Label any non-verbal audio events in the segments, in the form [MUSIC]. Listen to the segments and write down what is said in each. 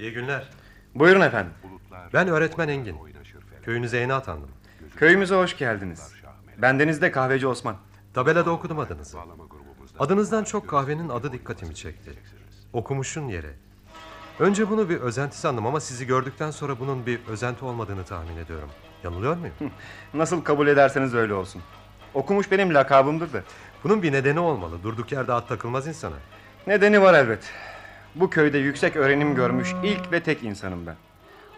İyi günler. Buyurun efendim. Ben öğretmen Engin. Köyünüze yeni atandım. Köyümüze hoş geldiniz. Bendeniz de kahveci Osman. Tabelada okudum adınızı. Adınızdan çok kahvenin adı dikkatimi çekti. Okumuşun yeri. Önce bunu bir özenti sandım ama sizi gördükten sonra bunun bir özenti olmadığını tahmin ediyorum. Yanılıyor muyum? Nasıl kabul ederseniz öyle olsun. Okumuş benim lakabımdır da. Bunun bir nedeni olmalı. Durduk yerde at takılmaz insana. Nedeni var elbet. Bu köyde yüksek öğrenim görmüş ilk ve tek insanım ben.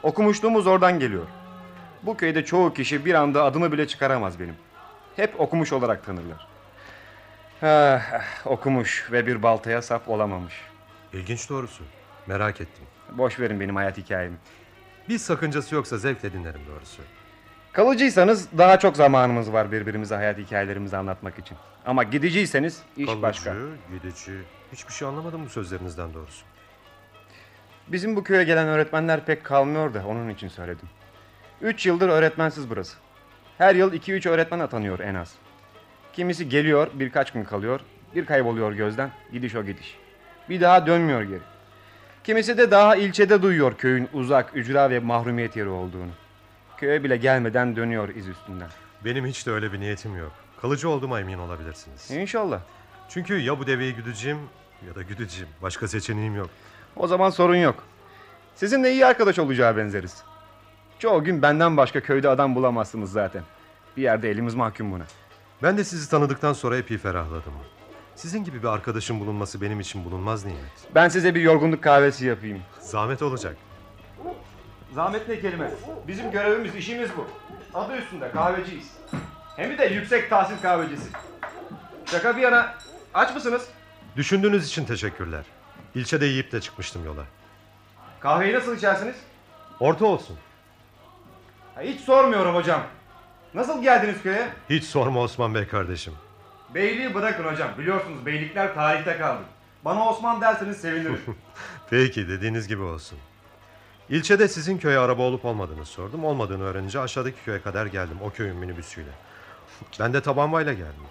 Okumuşluğumuz oradan geliyor. Bu köyde çoğu kişi bir anda adımı bile çıkaramaz benim. Hep okumuş olarak tanırlar. Ah, okumuş ve bir baltaya sap olamamış. İlginç doğrusu. Merak ettim. Boş verin benim hayat hikayemi. Bir sakıncası yoksa zevkle dinlerim doğrusu. Kalıcıysanız daha çok zamanımız var birbirimize hayat hikayelerimizi anlatmak için. Ama gidiciyseniz iş Kalıcı, başka. gidici. Hiçbir şey anlamadım bu sözlerinizden doğrusu. Bizim bu köye gelen öğretmenler pek kalmıyor da onun için söyledim. Üç yıldır öğretmensiz burası. Her yıl iki üç öğretmen atanıyor en az. Kimisi geliyor birkaç gün kalıyor, bir kayboluyor gözden, gidiş o gidiş. Bir daha dönmüyor geri. Kimisi de daha ilçede duyuyor köyün uzak, ücra ve mahrumiyet yeri olduğunu. Köye bile gelmeden dönüyor iz üstünden. Benim hiç de öyle bir niyetim yok. Kalıcı olduğuma emin olabilirsiniz. İnşallah. Çünkü ya bu deveyi güdeceğim ya da güdeceğim. Başka seçeneğim yok. O zaman sorun yok. Sizinle iyi arkadaş olacağı benzeriz. Çoğu gün benden başka köyde adam bulamazsınız zaten. Bir yerde elimiz mahkum buna. Ben de sizi tanıdıktan sonra epey ferahladım. Sizin gibi bir arkadaşın bulunması benim için bulunmaz nimet. Ben size bir yorgunluk kahvesi yapayım. Zahmet olacak. Zahmet ne kelime? Bizim görevimiz, işimiz bu. Adı üstünde kahveciyiz. Hem de yüksek tahsil kahvecisi. Şaka bir yana, aç mısınız? Düşündüğünüz için teşekkürler. İlçede yiyip de çıkmıştım yola. Kahveyi nasıl içersiniz? Orta olsun. Ha, hiç sormuyorum hocam. Nasıl geldiniz köye? Hiç sorma Osman Bey kardeşim. Beyliği bırakın hocam. Biliyorsunuz beylikler tarihte kaldı. Bana Osman derseniz sevinirim. [LAUGHS] Peki dediğiniz gibi olsun. İlçede sizin köye araba olup olmadığını sordum. Olmadığını öğrenince aşağıdaki köye kadar geldim o köyün minibüsüyle. Ben de tabanvayla geldim.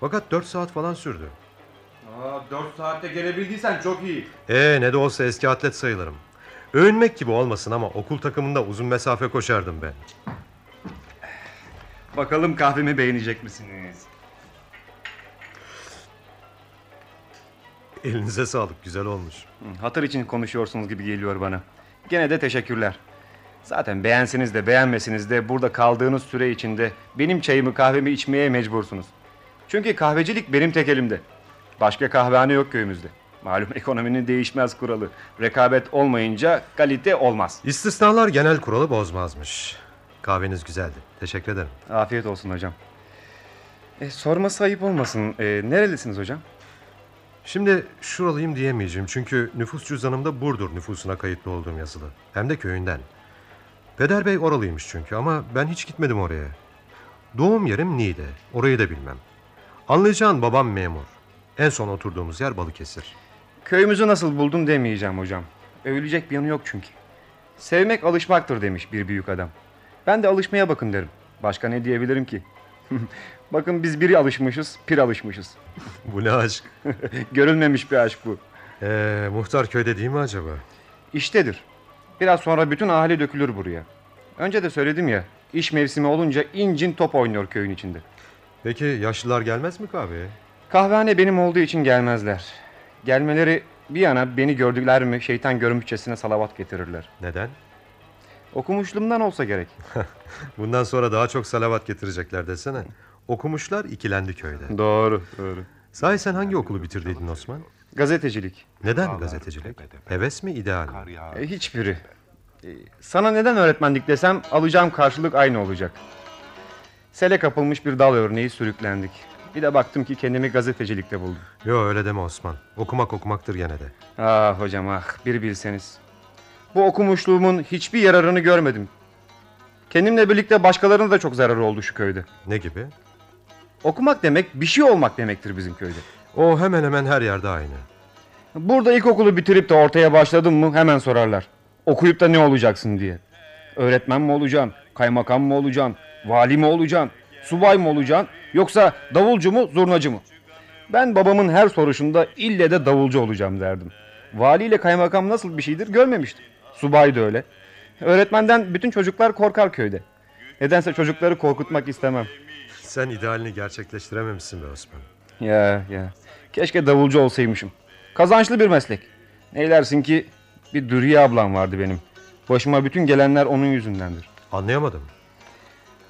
Fakat 4 saat falan sürdü. Aa, 4 saatte gelebildiysen çok iyi. Ee ne de olsa eski atlet sayılırım. Övünmek gibi olmasın ama okul takımında uzun mesafe koşardım ben. Bakalım kahvemi beğenecek misiniz? Elinize sağlık güzel olmuş. Hatır için konuşuyorsunuz gibi geliyor bana. Gene de teşekkürler. Zaten beğenseniz de beğenmeseniz de burada kaldığınız süre içinde benim çayımı kahvemi içmeye mecbursunuz. Çünkü kahvecilik benim tek elimde. Başka kahvehane yok köyümüzde. Malum ekonominin değişmez kuralı. Rekabet olmayınca kalite olmaz. İstisnalar genel kuralı bozmazmış. Kahveniz güzeldi. Teşekkür ederim. Afiyet olsun hocam. E, sorması ayıp olmasın. E, nerelisiniz hocam? Şimdi şuralıyım diyemeyeceğim çünkü nüfus cüzdanımda Burdur nüfusuna kayıtlı olduğum yazılı. Hem de köyünden. Peder Bey oralıymış çünkü ama ben hiç gitmedim oraya. Doğum yerim Niğde. Orayı da bilmem. Anlayacağın babam memur. En son oturduğumuz yer Balıkesir. Köyümüzü nasıl buldun demeyeceğim hocam. Övülecek bir yanı yok çünkü. Sevmek alışmaktır demiş bir büyük adam. Ben de alışmaya bakın derim. Başka ne diyebilirim ki? [LAUGHS] bakın biz biri alışmışız, pir alışmışız. [LAUGHS] Bu ne aşk? [LAUGHS] Görülmemiş bir aşk bu. Ee, muhtar köyde değil mi acaba? İştedir. Biraz sonra bütün ahali dökülür buraya. Önce de söyledim ya, iş mevsimi olunca incin top oynuyor köyün içinde. Peki yaşlılar gelmez mi kahveye? Kahvehane benim olduğu için gelmezler. Gelmeleri bir yana beni gördüler mi şeytan görmüşçesine salavat getirirler. Neden? Okumuşluğumdan olsa gerek. [LAUGHS] Bundan sonra daha çok salavat getirecekler desene. Okumuşlar ikilendi köyde. Doğru, doğru. Sahi sen hangi okulu bitirdiydin Osman? Gazetecilik. Neden gazetecilik? Heves mi ideal mi? E, hiçbiri. E, sana neden öğretmenlik desem alacağım karşılık aynı olacak. Sele kapılmış bir dal örneği sürüklendik. Bir de baktım ki kendimi gazetecilikte buldum. Yo öyle deme Osman. Okumak okumaktır gene de. Ah hocam ah bir bilseniz. Bu okumuşluğumun hiçbir yararını görmedim. Kendimle birlikte başkalarına da çok zararı oldu şu köyde. Ne gibi? Okumak demek bir şey olmak demektir bizim köyde. O hemen hemen her yerde aynı. Burada ilkokulu bitirip de ortaya başladın mı hemen sorarlar. Okuyup da ne olacaksın diye. Öğretmen mi olacaksın? Kaymakam mı olacaksın? Vali mi olacaksın? Subay mı olacaksın? Yoksa davulcu mu zurnacı mı? Ben babamın her soruşunda ille de davulcu olacağım derdim. Vali ile kaymakam nasıl bir şeydir görmemiştim. Subay da öyle. Öğretmenden bütün çocuklar korkar köyde. Nedense çocukları korkutmak istemem. Sen idealini gerçekleştirememişsin be Osman. Ya ya. Keşke davulcu olsaymışım. Kazançlı bir meslek. Neylersin ki bir Dürüye ablam vardı benim. Başıma bütün gelenler onun yüzündendir. Anlayamadım.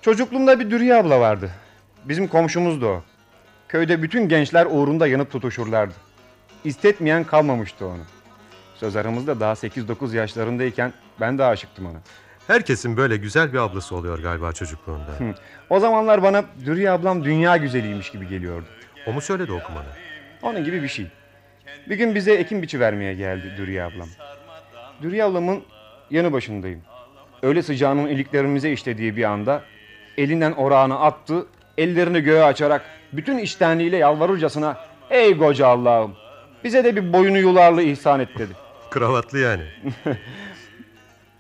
Çocukluğumda bir Dürüye abla vardı. Bizim komşumuzdu o. Köyde bütün gençler uğrunda yanıp tutuşurlardı. İstetmeyen kalmamıştı onu. Söz aramızda daha 8-9 yaşlarındayken ben de aşıktım ona. Herkesin böyle güzel bir ablası oluyor galiba çocukluğunda. O zamanlar bana Dürüye ablam dünya güzeliymiş gibi geliyordu. o mu söyledi okumanı? Onun gibi bir şey. Bir gün bize ekim biçi vermeye geldi Dürüye ablam. Dürüye ablamın yanı başındayım. Öyle sıcağının iliklerimize işlediği bir anda elinden orağını attı, ellerini göğe açarak bütün içtenliğiyle yalvarırcasına ''Ey koca Allah'ım bize de bir boyunu yularlı ihsan et'' dedi. [LAUGHS] Kravatlı yani. [LAUGHS]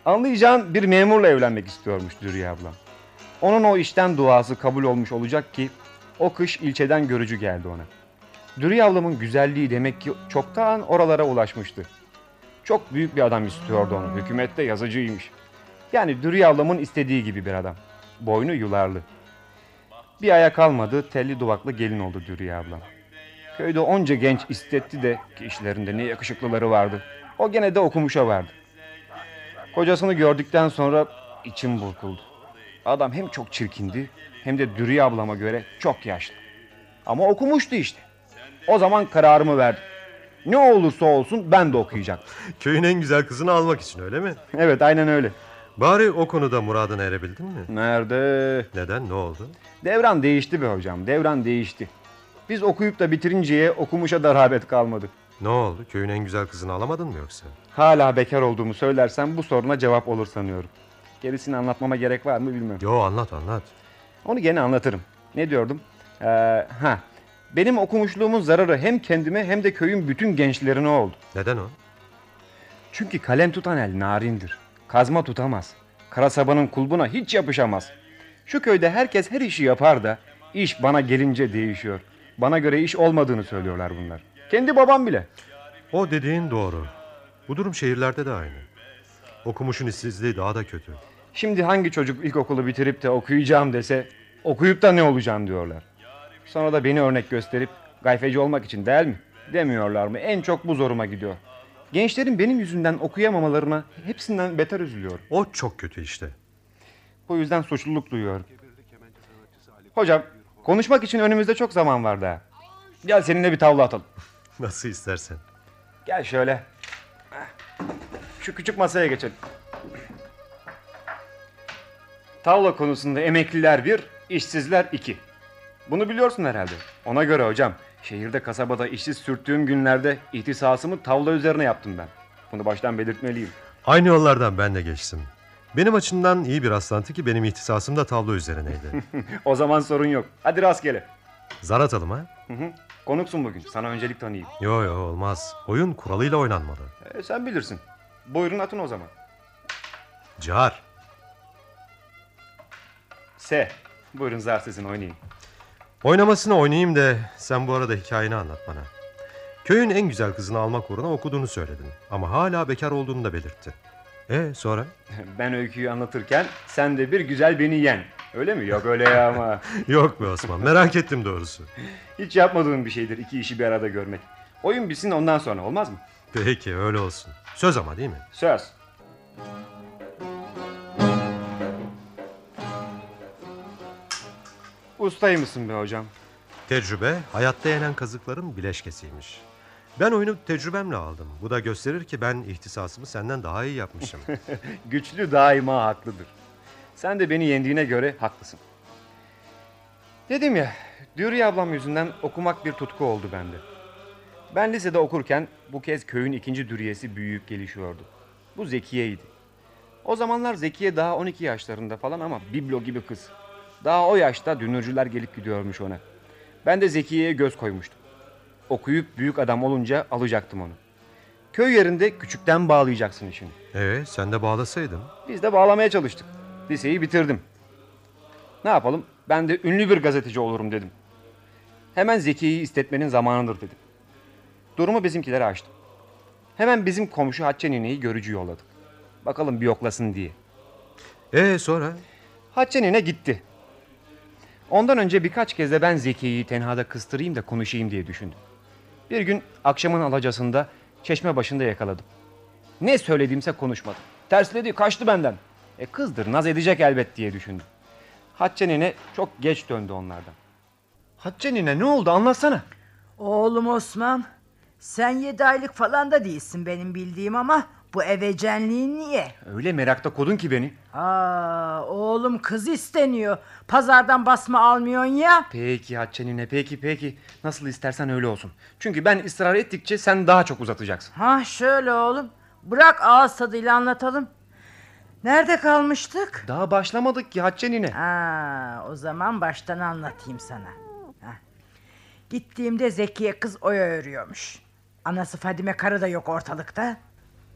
Anlayacağın bir memurla evlenmek istiyormuş Dürüye ablam. Onun o işten duası kabul olmuş olacak ki o kış ilçeden görücü geldi ona. Dürüye ablamın güzelliği demek ki çoktan oralara ulaşmıştı. Çok büyük bir adam istiyordu onu. Hükümette yazıcıymış. Yani Dürüye ablamın istediği gibi bir adam. Boynu yularlı. Bir aya kalmadı telli duvaklı gelin oldu Dürüye ablam. Köyde onca genç istetti de ki işlerinde ne yakışıklıları vardı. O gene de okumuşa vardı. Kocasını gördükten sonra içim burkuldu. Adam hem çok çirkindi hem de Dürüye ablama göre çok yaşlı. Ama okumuştu işte. O zaman kararımı verdim. Ne olursa olsun ben de okuyacaktım. Köyün en güzel kızını almak için öyle mi? Evet aynen öyle. Bari o konuda muradına erebildin mi? Nerede? Neden? Ne oldu? Devran değişti be hocam. Devran değişti. Biz okuyup da bitirinceye okumuşa da rağbet kalmadı. Ne oldu? Köyün en güzel kızını alamadın mı yoksa? Hala bekar olduğumu söylersem bu soruna cevap olur sanıyorum. Gerisini anlatmama gerek var mı bilmem. Yo anlat anlat. Onu gene anlatırım. Ne diyordum? Ee, ha, benim okumuşluğumun zararı hem kendime hem de köyün bütün gençlerine oldu. Neden o? Çünkü kalem tutan el narindir. Kazma tutamaz. Kara sabanın kulbuna hiç yapışamaz. Şu köyde herkes her işi yapar da iş bana gelince değişiyor. Bana göre iş olmadığını söylüyorlar bunlar. Kendi babam bile. O dediğin doğru. Bu durum şehirlerde de aynı. Okumuşun işsizliği daha da kötü. Şimdi hangi çocuk ilkokulu bitirip de okuyacağım dese okuyup da ne olacağım diyorlar. Sonra da beni örnek gösterip gayfeci olmak için değil mi? Demiyorlar mı? En çok bu zoruma gidiyor. Gençlerin benim yüzümden okuyamamalarına hepsinden beter üzülüyorum. O çok kötü işte. Bu yüzden suçluluk duyuyorum. Hocam konuşmak için önümüzde çok zaman var daha. Gel seninle bir tavla atalım. [LAUGHS] Nasıl istersen. Gel şöyle. Şu küçük masaya geçelim. Tavla konusunda emekliler bir, işsizler iki. Bunu biliyorsun herhalde. Ona göre hocam, şehirde kasabada işsiz sürttüğüm günlerde ihtisasımı tavla üzerine yaptım ben. Bunu baştan belirtmeliyim. Aynı yollardan ben de geçtim. Benim açımdan iyi bir rastlantı ki benim ihtisasım da tablo üzerineydi. [LAUGHS] o zaman sorun yok. Hadi rastgele. Zar atalım ha? Hı hı. Konuksun bugün. Sana öncelik tanıyayım. Yo yo olmaz. Oyun kuralıyla oynanmalı. E, sen bilirsin. Buyurun atın o zaman. Car. S. Buyurun zar sizin oynayın. Oynamasını oynayayım da sen bu arada hikayeni anlat bana. Köyün en güzel kızını almak uğruna okuduğunu söyledin. Ama hala bekar olduğunu da belirtti. E sonra? [LAUGHS] Ben öyküyü anlatırken sen de bir güzel beni yen. Öyle mi? Yok öyle ya ama. [LAUGHS] Yok be Osman merak ettim doğrusu. [LAUGHS] Hiç yapmadığım bir şeydir iki işi bir arada görmek. Oyun bitsin ondan sonra olmaz mı? Peki öyle olsun. Söz ama değil mi? Söz. Ustaymışsın be hocam. Tecrübe hayatta yenen kazıkların bileşkesiymiş. Ben oyunu tecrübemle aldım. Bu da gösterir ki ben ihtisasımı senden daha iyi yapmışım. [LAUGHS] Güçlü daima haklıdır. Sen de beni yendiğine göre haklısın. Dedim ya, Dürüye ablam yüzünden okumak bir tutku oldu bende. Ben lisede okurken bu kez köyün ikinci dürüyesi büyüyüp gelişiyordu. Bu Zekiye'ydi. O zamanlar Zekiye daha 12 yaşlarında falan ama biblo gibi kız. Daha o yaşta dünürcüler gelip gidiyormuş ona. Ben de Zekiye'ye göz koymuştum. Okuyup büyük adam olunca alacaktım onu. Köy yerinde küçükten bağlayacaksın işini. e sen de bağlasaydın. Biz de bağlamaya çalıştık. Liseyi bitirdim. Ne yapalım? Ben de ünlü bir gazeteci olurum dedim. Hemen Zeki'yi istetmenin zamanıdır dedim. Durumu bizimkilere açtım. Hemen bizim komşu Hatice nineyi görücü yolladık. Bakalım bir yoklasın diye. Ee sonra? Hatice nene gitti. Ondan önce birkaç kez de ben Zekiye'yi tenhada kıstırayım da konuşayım diye düşündüm. Bir gün akşamın alacasında çeşme başında yakaladım. Ne söylediğimse konuşmadı. Tersledi kaçtı benden. E kızdır naz edecek elbet diye düşündüm. Hatice nene çok geç döndü onlardan. Hatice nene ne oldu anlatsana. Oğlum Osman, sen yedi aylık falan da değilsin benim bildiğim ama bu evecenliğin niye? Öyle merakta kodun ki beni. Aa, oğlum kız isteniyor. Pazardan basma almıyorsun ya. Peki Hatice nene peki peki. Nasıl istersen öyle olsun. Çünkü ben ısrar ettikçe sen daha çok uzatacaksın. Ha şöyle oğlum. Bırak ağız tadıyla anlatalım. Nerede kalmıştık? Daha başlamadık ki Hatice nene. Ha, o zaman baştan anlatayım sana. Ha. Gittiğimde Zekiye kız oya örüyormuş. Anası Fadime karı da yok ortalıkta.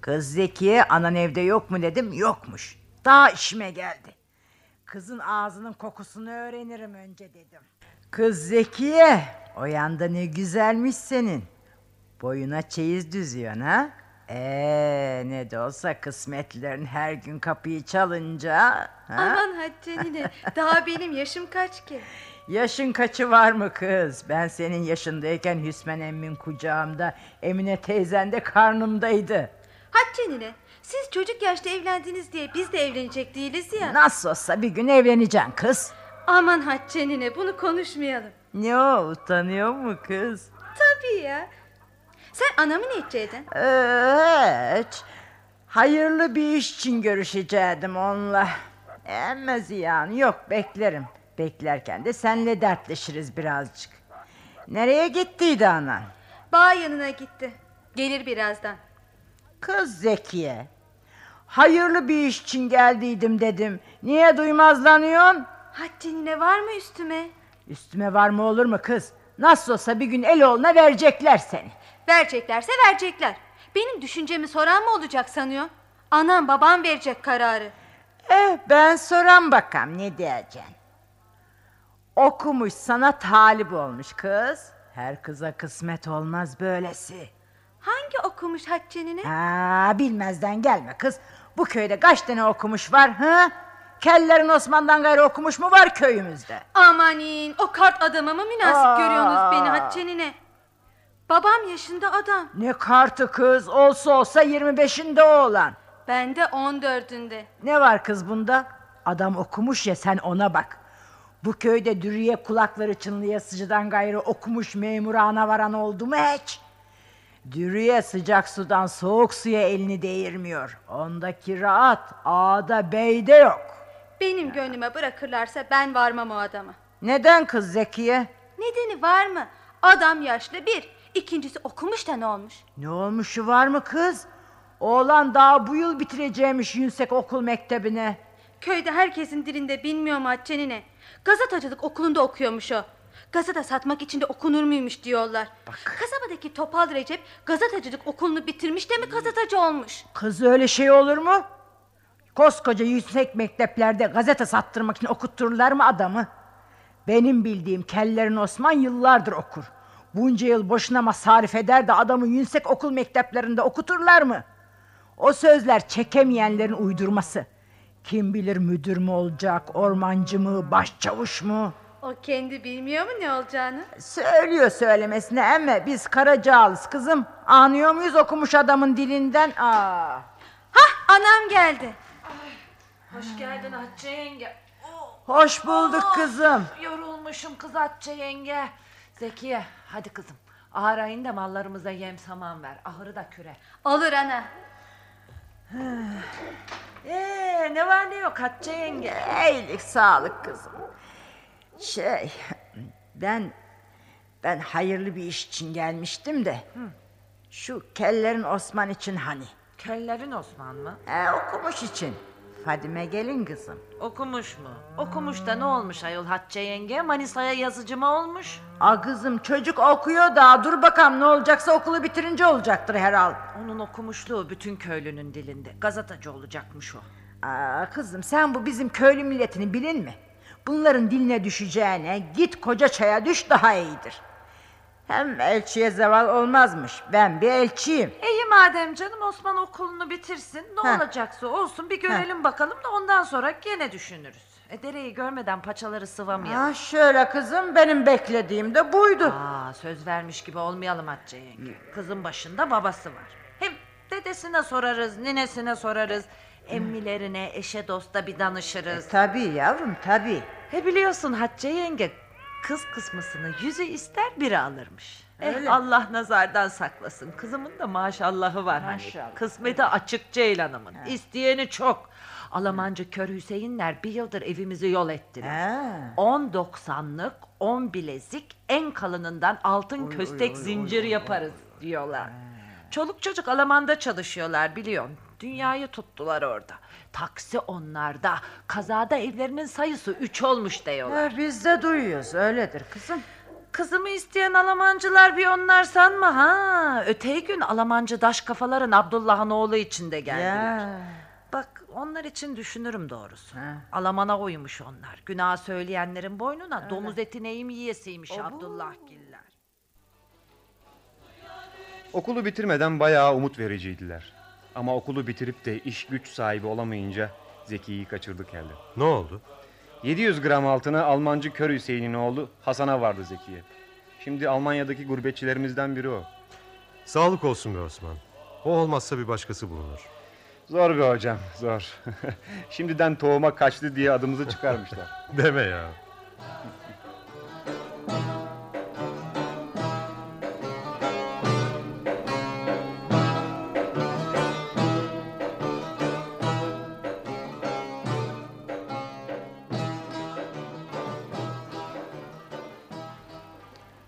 Kız Zekiye anan evde yok mu dedim yokmuş. Daha işime geldi. Kızın ağzının kokusunu öğrenirim önce dedim. Kız Zekiye o yanda ne güzelmiş senin. Boyuna çeyiz düzüyorsun ha? Ee, ne de olsa kısmetlerin her gün kapıyı çalınca... Ha? Aman Hatice nine daha benim yaşım kaç ki? Yaşın kaçı var mı kız? Ben senin yaşındayken Hüsmen emmin kucağımda, Emine teyzen de karnımdaydı. Nine siz çocuk yaşta evlendiniz diye biz de evlenecek değiliz ya. Nasıl olsa bir gün evleneceksin kız. Aman nine bunu konuşmayalım. Ne o utanıyor mu kız? Tabii ya. Sen anamı ne edecektin? Evet. Hayırlı bir iş için görüşecektim onunla. Ama ziyan yok beklerim. Beklerken de senle dertleşiriz birazcık. Nereye gittiydi anan? Bağ yanına gitti. Gelir birazdan. Kız Zekiye. Hayırlı bir iş için geldiydim dedim. Niye duymazlanıyorsun? Hatice nine var mı üstüme? Üstüme var mı olur mu kız? Nasıl olsa bir gün Eloğlu'na verecekler seni. Vereceklerse verecekler. Benim düşüncemi soran mı olacak sanıyor? Anam babam verecek kararı. Eh ben soran bakam ne diyeceksin? Okumuş sana talip olmuş kız. Her kıza kısmet olmaz böylesi. Hangi okumuş Hatice nine? Ha, bilmezden gelme kız. Bu köyde kaç tane okumuş var? Ha? Kellerin Osman'dan gayrı okumuş mu var köyümüzde? Amanin o kart adama mı münasip Aa. görüyorsunuz beni Hatice nine? Babam yaşında adam. Ne kartı kız olsa olsa 25'inde oğlan. Ben de 14'ünde. Ne var kız bunda? Adam okumuş ya sen ona bak. Bu köyde dürüye kulakları çınlayasıcıdan gayrı okumuş memur ana varan oldu mu hiç? Dürüye sıcak sudan soğuk suya elini değirmiyor. Ondaki rahat ağda beyde yok. Benim gönlüme bırakırlarsa ben varmam o adama. Neden kız Zekiye? Nedeni var mı? Adam yaşlı bir. İkincisi okumuş da ne olmuş? Ne olmuşu var mı kız? Oğlan daha bu yıl bitireceğimiş yüksek okul mektebine. Köyde herkesin dilinde bilmiyor mu Hatice'nine? Gazetacılık okulunda okuyormuş o. Gazete satmak için de okunur muymuş diyorlar. Kasabadaki Topal Recep gazetacılık okulunu bitirmiş de mi gazeteci olmuş? Kız öyle şey olur mu? Koskoca yüksek mekteplerde gazete sattırmak için okuttururlar mı adamı? Benim bildiğim kellerin Osman yıllardır okur. Bunca yıl boşuna masarif eder de adamı yüksek okul mekteplerinde okuturlar mı? O sözler çekemeyenlerin uydurması. Kim bilir müdür mü olacak, ormancı mı, başçavuş mu? O kendi bilmiyor mu ne olacağını? Söylüyor söylemesine ama biz Karacağız kızım. Anlıyor muyuz okumuş adamın dilinden? Aa. Hah anam geldi. Hoş geldin Hatice yenge. Oh, Hoş bulduk kızım. yorulmuşum kız Hatice yenge. Zekiye hadi kızım. Ahır ayında mallarımıza yem saman ver. Ahırı da küre. Olur ana. Ee, ne var ne yok Hatice yenge. İyilik sağlık kızım. Şey ben ben hayırlı bir iş için gelmiştim de. Şu kellerin Osman için hani. Kellerin Osman mı? E, okumuş için. Fadime gelin kızım. Okumuş mu? Okumuş da ne olmuş ayol Hatice yenge? Manisa'ya yazıcı mı olmuş? A kızım çocuk okuyor da dur bakalım ne olacaksa okulu bitirince olacaktır herhal. Onun okumuşluğu bütün köylünün dilinde. Gazeteci olacakmış o. Aa, kızım sen bu bizim köylü milletini bilin mi? Bunların diline düşeceğine git koca çaya düş daha iyidir. Hem elçiye zeval olmazmış. Ben bir elçiyim. İyi madem canım Osman okulunu bitirsin. Ne Heh. olacaksa olsun bir görelim bakalım da ondan sonra gene düşünürüz. E dereyi görmeden paçaları sıvamayalım. Ha şöyle kızım benim beklediğim de buydu. Aa, söz vermiş gibi olmayalım Hatice yenge. Kızın başında babası var. Hem dedesine sorarız, ninesine sorarız. Emmilerine, eşe dosta bir danışırız. Tabii yavrum tabii. He biliyorsun Hatice yenge kız kısmısını yüzü ister biri alırmış. Eh. Allah nazardan saklasın. Kızımın da maşallahı var Maşallah. hani. Kısmeti açık Ceylan'ımın. İsteyeni çok. Alamancı kör Hüseyinler bir yıldır evimizi yol ettiler. Ha. 10 doksanlık, 10 bilezik, en kalınından altın köstek zincir yaparız diyorlar. Çoluk çocuk Alaman'da çalışıyorlar biliyorsun. Dünyayı tuttular orada. Taksi onlarda. Kazada evlerinin sayısı üç olmuş diyorlar. Ha, biz de duyuyoruz öyledir kızım. Kızımı isteyen Alamancılar bir onlar sanma ha. Öteki gün Alamancı daş kafaların Abdullah'ın oğlu için de geldiler. Ya. Bak onlar için düşünürüm doğrusu. Ha. Alamana uymuş onlar. Günah söyleyenlerin boynuna domuz eti neyim yiyesiymiş Abdullah Giller. Okulu bitirmeden bayağı umut vericiydiler. Ama okulu bitirip de iş güç sahibi olamayınca Zeki'yi kaçırdık elde. Ne oldu? 700 gram altına Almancı Kör Hüseyin'in oğlu Hasan'a vardı Zeki'ye. Şimdi Almanya'daki gurbetçilerimizden biri o. Sağlık olsun be Osman. O olmazsa bir başkası bulunur. Zor be hocam zor. [LAUGHS] Şimdiden tohuma kaçtı diye adımızı çıkarmışlar. [LAUGHS] Deme ya.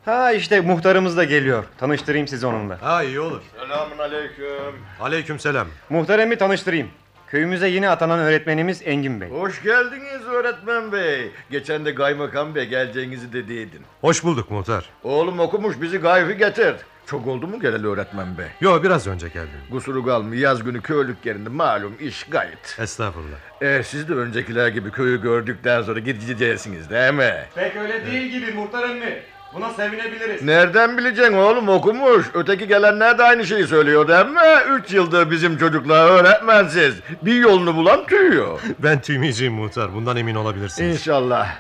Ha işte muhtarımız da geliyor. Tanıştırayım sizi onunla. Ha iyi olur. Selamun aleyküm. Aleyküm selam. Muhteremi tanıştırayım. Köyümüze yeni atanan öğretmenimiz Engin Bey. Hoş geldiniz öğretmen bey. Geçen de kaymakam bey geleceğinizi dediydin. Hoş bulduk muhtar. Oğlum okumuş bizi gayfı getir. Çok oldu mu geleli öğretmen bey? Yo biraz önce geldim. Kusuru kalmıyor yaz günü köylük yerinde malum iş gayet. Estağfurullah. E, siz de öncekiler gibi köyü gördükten sonra gideceksiniz değil mi? Pek öyle değil gibi muhterem mi? Buna sevinebiliriz. Nereden bileceksin oğlum okumuş. Öteki gelenler de aynı şeyi söylüyor değil mi? Üç yıldır bizim çocuklar öğretmensiz. Bir yolunu bulan tüyüyor. Ben tüymeyeceğim muhtar. Bundan emin olabilirsiniz. İnşallah.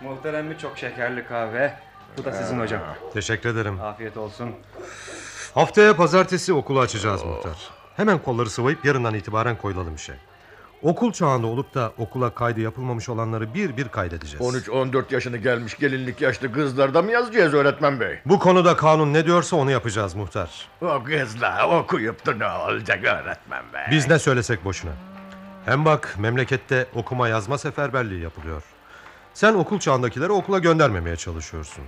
Muhterem mi çok şekerli kahve. Bu da sizin hocam. Teşekkür ederim. Afiyet olsun. Haftaya pazartesi okulu açacağız muhtar. Hemen kolları sıvayıp yarından itibaren koyulalım işe. Okul çağında olup da okula kaydı yapılmamış olanları bir bir kaydedeceğiz. 13-14 yaşını gelmiş gelinlik yaşlı kızlarda mı yazacağız öğretmen bey? Bu konuda kanun ne diyorsa onu yapacağız muhtar. O kızlar okuyup da ne olacak öğretmen bey? Biz ne söylesek boşuna. Hem bak memlekette okuma yazma seferberliği yapılıyor. Sen okul çağındakileri okula göndermemeye çalışıyorsun.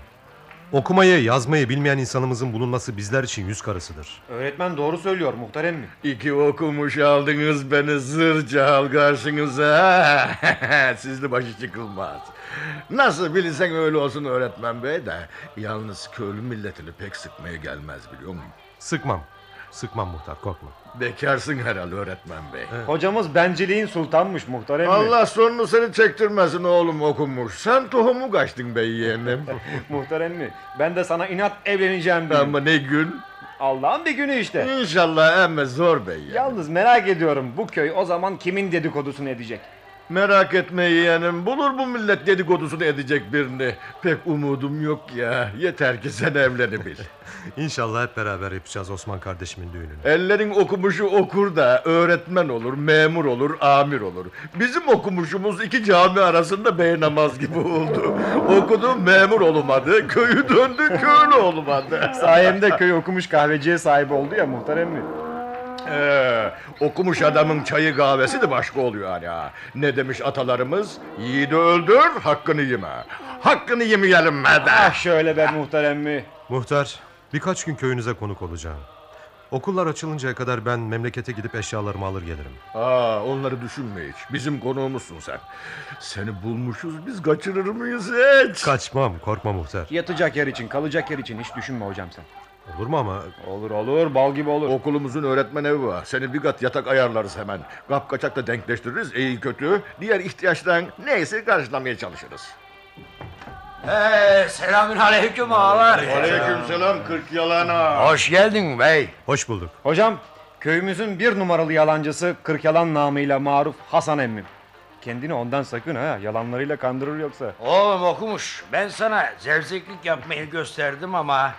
Okumayı yazmayı bilmeyen insanımızın bulunması bizler için yüz karasıdır. Öğretmen doğru söylüyor muhterem mi? İki okumuş aldınız beni zırca al karşınıza. [LAUGHS] Sizli başı çıkılmaz. Nasıl bilirsen öyle olsun öğretmen bey de. Yalnız köylü milletini pek sıkmaya gelmez biliyor musun? Sıkmam. Sıkmam muhtar korkma. Bekarsın herhalde öğretmen bey. Hocamız benciliğin sultanmış muhterem mi? Allah sonunu seni çektirmesin oğlum okumuş. Sen tohumu kaçtın bey yeğenim. [LAUGHS] Muhterem mi? Ben de sana inat evleneceğim diyeyim. Ama ne gün? Allah'ın bir günü işte. İnşallah emme zor bey yeğenim. Yalnız merak ediyorum bu köy o zaman kimin dedikodusunu edecek? Merak etme yeğenim. Bulur bu millet dedikodusunu edecek birini. Pek umudum yok ya. Yeter ki sen evleni bil. [LAUGHS] İnşallah hep beraber yapacağız Osman kardeşimin düğününü. Ellerin okumuşu okur da öğretmen olur, memur olur, amir olur. Bizim okumuşumuz iki cami arasında bey namaz gibi oldu. Okudu memur olmadı, köyü döndü köylü olmadı. Sayemde köy okumuş kahveciye sahip oldu ya muhterem mi? Ee, okumuş adamın çayı kahvesi de başka oluyor hani ha. Ne demiş atalarımız? Yiğidi öldür, hakkını yeme. Hakkını yemeyelim be de. Ah şöyle be muhterem mi? Muhtar birkaç gün köyünüze konuk olacağım. Okullar açılıncaya kadar ben memlekete gidip eşyalarımı alır gelirim. Aa, onları düşünme hiç. Bizim konuğumuzsun sen. Seni bulmuşuz biz kaçırır mıyız hiç? Kaçmam korkma muhtar. Yatacak yer için kalacak yer için hiç düşünme hocam sen. Olur mu ama Olur olur bal gibi olur. Okulumuzun öğretmen evi var. Seni bir kat yatak ayarlarız hemen. Kap kaçak da denkleştiririz iyi kötü. Diğer ihtiyaçların neyse karşılamaya çalışırız. Ee, selamün aleyküm ağalar. Aleykümselam kırk yalana. Hoş geldin bey. Hoş bulduk. Hocam köyümüzün bir numaralı yalancısı kırk yalan namıyla maruf Hasan emmim. Kendini ondan sakın ha yalanlarıyla kandırır yoksa. Oğlum okumuş. Ben sana zevzeklik yapmayı gösterdim ama...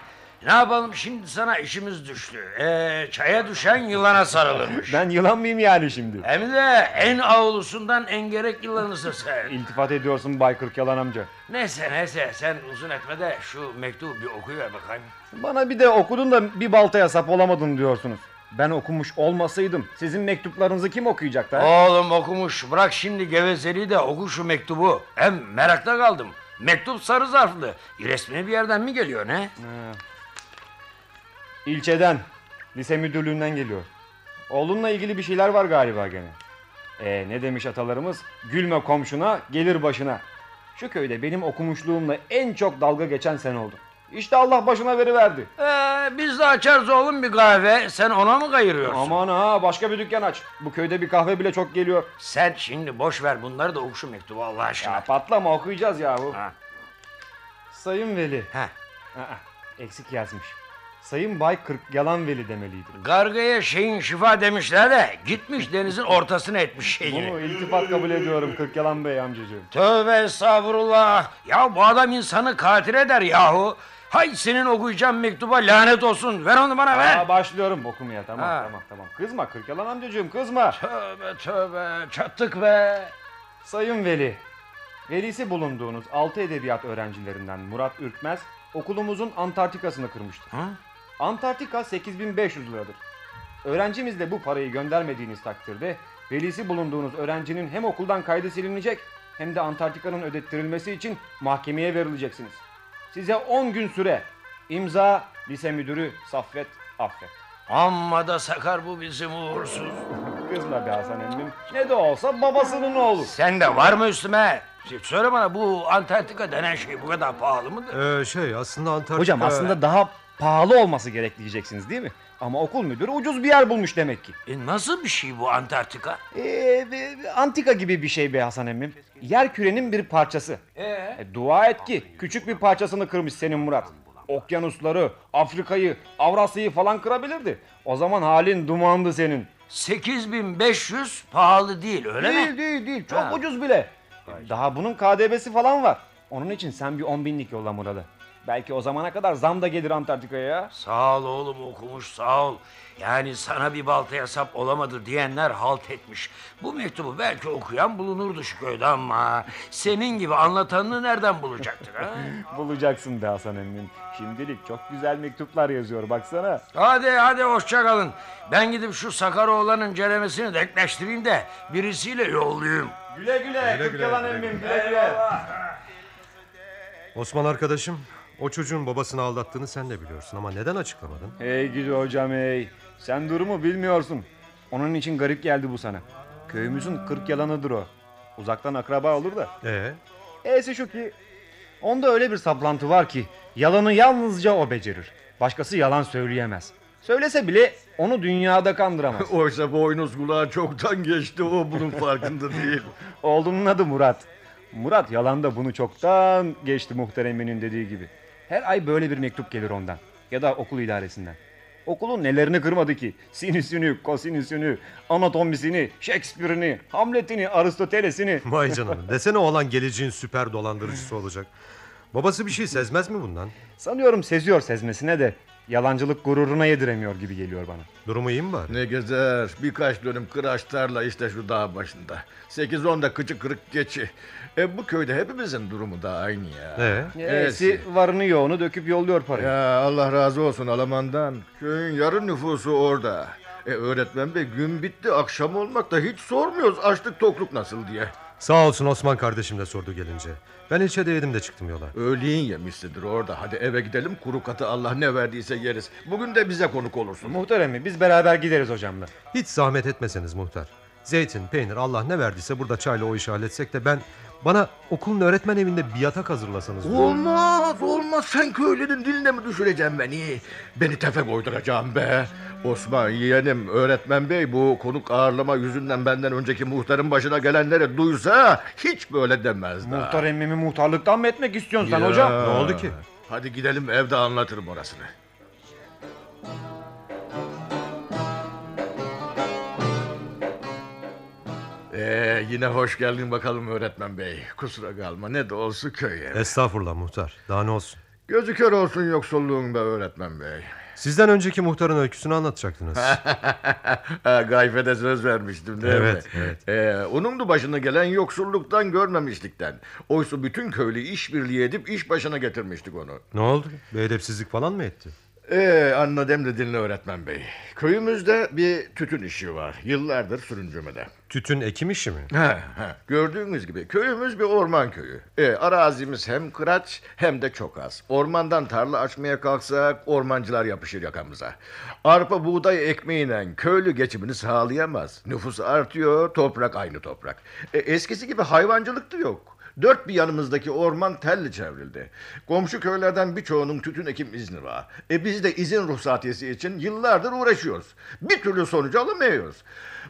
Ne yapalım şimdi sana işimiz düştü. Ee, çaya düşen yılana sarılırmış. Ben yılan mıyım yani şimdi? Hem de en avlusundan en gerek yılanısın sen. İltifat ediyorsun Bay Kırk Yalan amca. Neyse neyse sen uzun etme de şu mektubu bir okuyuver bakayım. Bana bir de okudun da bir baltaya sap olamadın diyorsunuz. Ben okumuş olmasaydım sizin mektuplarınızı kim okuyacaktı? ha? Oğlum okumuş bırak şimdi gevezeliği de oku şu mektubu. Hem merakta kaldım. Mektup sarı zarflı. Resmi bir yerden mi geliyor ne? İlçeden, lise müdürlüğünden geliyor. Oğlunla ilgili bir şeyler var galiba gene. Ee, ne demiş atalarımız? Gülme komşuna, gelir başına. Şu köyde benim okumuşluğumla en çok dalga geçen sen oldun. İşte Allah başına veriverdi. Ee, biz de açarız oğlum bir kahve. Sen ona mı kayırıyorsun? Aman ha başka bir dükkan aç. Bu köyde bir kahve bile çok geliyor. Sen şimdi boş ver bunları da oku şu mektubu Allah aşkına. Ya patlama okuyacağız yahu. Ha. Sayın Veli. Heh. Aa, eksik yazmış. Sayın Bay Kırk Yalan Veli demeliydi. Gargaya şeyin şifa demişler de gitmiş denizin ortasına etmiş şeyi. Bunu iltifat kabul ediyorum Kırk Yalan Bey amcacığım. Tövbe estağfurullah. Ya bu adam insanı katil eder yahu. Hay senin okuyacağın mektuba lanet olsun. Ver onu bana ver. Aa, başlıyorum okumaya tamam Ha. tamam tamam. Kızma Kırk Yalan amcacığım kızma. Tövbe tövbe çattık be. Sayın Veli. Velisi bulunduğunuz altı edebiyat öğrencilerinden Murat Ürkmez okulumuzun Antarktikasını kırmıştır. Hı? Antarktika 8500 liradır. Öğrencimiz de bu parayı göndermediğiniz takdirde velisi bulunduğunuz öğrencinin hem okuldan kaydı silinecek hem de Antarktika'nın ödettirilmesi için mahkemeye verileceksiniz. Size 10 gün süre. İmza lise müdürü Saffet Affet. Amma da sakar bu bizim uğursuz. [LAUGHS] Kızma be Hasan emmim. Ne de olsa babasının oğlu. Sen de var mı üstüme? Söyle bana bu Antarktika denen şey bu kadar pahalı mıdır? Ee, şey aslında Antarktika... Hocam aslında daha pahalı olması gerek diyeceksiniz değil mi? Ama okul müdürü ucuz bir yer bulmuş demek ki. E nasıl bir şey bu Antarktika? Ee, antika gibi bir şey be Hasan emmim. Yer kürenin bir parçası. Ee? E, dua et ki küçük bir parçasını kırmış senin Murat. Okyanusları, Afrika'yı, Avrasya'yı falan kırabilirdi. O zaman halin dumandı senin. 8500 pahalı değil öyle değil mi? değil değil çok Ha. ucuz bile. Daha bunun KDV'si falan var. Onun için sen bir 10 binlik yolla Murat'ı. Belki o zamana kadar zam da gelir Antarktika'ya ya. Sağ ol oğlum okumuş sağ ol. Yani sana bir baltaya sap olamadı diyenler halt etmiş. Bu mektubu belki okuyan bulunurdu şu köyde ama... ...senin gibi anlatanını nereden bulacaktık ha? [LAUGHS] Bulacaksın be Hasan emmin. Şimdilik çok güzel mektuplar yazıyor baksana. Hadi hadi hoşça kalın. Ben gidip şu Sakaroğlan'ın ceremesini denkleştireyim de birisiyle yollayayım. Güle güle, Güle kırk güle, yalan güle emmim güle güle. Osman arkadaşım, o çocuğun babasını aldattığını sen de biliyorsun ama neden açıklamadın? Hey gidi hocam hey. Sen durumu bilmiyorsun. Onun için garip geldi bu sana. Köyümüzün kırk yalanıdır o. Uzaktan akraba olur da. Ee, E'si şu ki onda öyle bir saplantı var ki yalanı yalnızca o becerir. Başkası yalan söyleyemez. Söylese bile onu dünyada kandıramaz. [LAUGHS] Oysa boynuz kulağı çoktan geçti o bunun farkında değil. [LAUGHS] Oğlunun adı Murat. Murat yalanda bunu çoktan geçti muhtereminin dediği gibi. Her ay böyle bir mektup gelir ondan. Ya da okul idaresinden. Okulun nelerini kırmadı ki? Sinüsünü, kosinüsünü, anatomisini, Shakespeare'ini, Hamlet'ini, Aristoteles'ini. vay canına. Desene oğlan geleceğin süper dolandırıcısı olacak. Babası bir şey sezmez mi bundan? Sanıyorum seziyor sezmesine de yalancılık gururuna yediremiyor gibi geliyor bana. Durumu iyi mi bari? Ne gezer birkaç dönüm kıraç tarla işte şu dağ başında. 8-10 da kıçı kırık geçi. E bu köyde hepimizin durumu da aynı ya. Ee, E'si varını yoğunu döküp yolluyor parayı. Ya Allah razı olsun Alaman'dan. Köyün yarı nüfusu orada. E öğretmen bey gün bitti akşam olmakta hiç sormuyoruz açlık tokluk nasıl diye. sağ olsun Osman kardeşim de sordu gelince. Ben ilçedeydim de çıktım yola. Öğleyin yemişsindir orada. Hadi eve gidelim kuru katı Allah ne verdiyse yeriz. Bugün de bize konuk olursun. Muhterem biz beraber gideriz hocamla. Hiç zahmet etmeseniz muhtar. Zeytin, peynir Allah ne verdiyse burada çayla o işi halletsek de ben Bana okulun öğretmen evinde bir yatak hazırlasanız. Olmaz olmaz sen köylünün diline mi düşüreceksin beni? Beni tefe koyduracağım be. Osman yeğenim öğretmen bey bu konuk ağırlama yüzünden benden önceki muhtarın başına gelenleri duysa hiç böyle demez daha. Muhtar emmimi muhtarlıktan mı etmek istiyorsun sen Ya. hocam? Ne oldu ki? Hadi gidelim evde anlatırım orasını. Ee, yine hoş geldin bakalım öğretmen bey. Kusura kalma ne de olsa köy evi. Estağfurullah muhtar. Daha ne olsun. Gözü kör olsun yoksulluğun be öğretmen bey. Sizden önceki muhtarın öyküsünü anlatacaktınız. [LAUGHS] Gayfe'de söz vermiştim değil Evet, mi? evet. Ee, onun da başına gelen yoksulluktan görmemişlikten. Oysa bütün köylü işbirliği edip iş başına getirmiştik onu. ne oldu? Bir edepsizlik falan mı etti? Ee, anladım da dinle öğretmen bey. Köyümüzde bir tütün işi var. Yıllardır sürüncümede. Tütün ekim işi mi? Ha, ha. Gördüğünüz gibi köyümüz bir orman köyü. Ee, arazimiz hem kıraç hem de çok az. Ormandan tarla açmaya kalksak ormancılar yapışır yakamıza. Arpa buğday ekmeğiyle köylü geçimini sağlayamaz. Nüfus artıyor, toprak aynı toprak. E, eskisi gibi hayvancılık da yok. Dört bir yanımızdaki orman telli çevrildi. Komşu köylerden birçoğunun tütün ekim izni var. E biz de izin ruhsatiyesi için yıllardır uğraşıyoruz. Bir türlü sonucu alamıyoruz.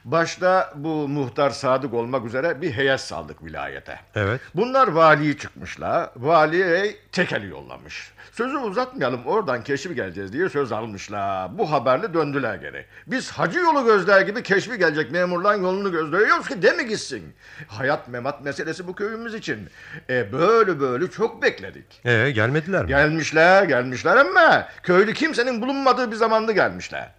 Başta bu muhtar sadık olmak üzere bir heyet saldık vilayete. Evet. Bunlar valiyi çıkmışlar. Valiye tekeli yollamış. Sözü uzatmayalım oradan keşif geleceğiz diye söz almışlar. Bu haberle döndüler geri. Biz hacı yolu gözler gibi keşfi gelecek memurların yolunu gözlüyoruz ki demi gitsin. Hayat memat meselesi bu köyümüz için. E böyle böyle çok bekledik. Ee gelmediler mi? Gelmişler, gelmişler ama köylü kimsenin bulunmadığı bir zamanda gelmişler.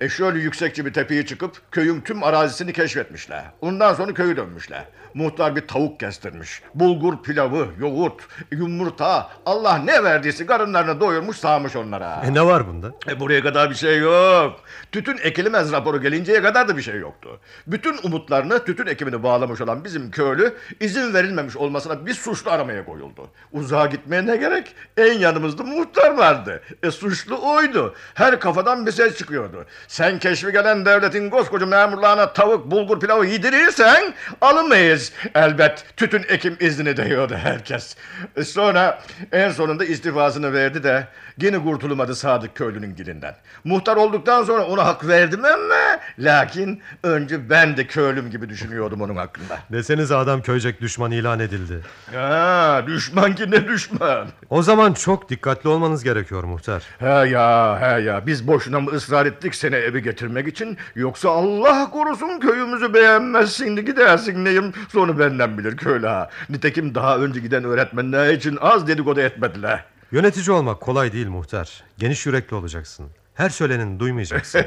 E şöyle yüksekçe bir tepeye çıkıp köyün tüm arazisini keşfetmişler. Ondan sonra köyü dönmüşler. Muhtar bir tavuk kestirmiş. Bulgur pilavı, yoğurt, yumurta, Allah ne verdiyse karınlarını doyurmuş sağmış onlara. E ne var bunda? E buraya kadar bir şey yok. Tütün ekilemez raporu gelinceye kadar da bir şey yoktu. Bütün umutlarını tütün ekimini bağlamış olan bizim köylü izin verilmemiş olmasına bir suçlu aramaya koyuldu. Uzağa gitmeye ne gerek? En yanımızda muhtar vardı. E suçlu oydu. Her kafadan bir ses çıkıyordu. Sen keşfi gelen devletin koskoca memurlarına tavuk bulgur pilavı yedirirsen alınmayız. Elbet tütün ekim izni diyordu herkes. Sonra en sonunda istifasını verdi de yine kurtulamadı Sadık köylünün dilinden. Muhtar olduktan sonra ona hak verdim ama lakin önce ben de köylüm gibi düşünüyordum onun hakkında. Desenize adam köycek düşman ilan edildi. Ha, düşman ki ne düşman? O zaman çok dikkatli olmanız gerekiyor muhtar. He ya he ya biz boşuna mı ısrar ettik seni evi getirmek için yoksa Allah korusun köyümüzü beğenmezsin de gidersin neyim sonu benden bilir köylü ha. Nitekim daha önce giden öğretmenler için az dedikodu etmediler. Yönetici olmak kolay değil muhtar. Geniş yürekli olacaksın. Her söylenin duymayacaksın.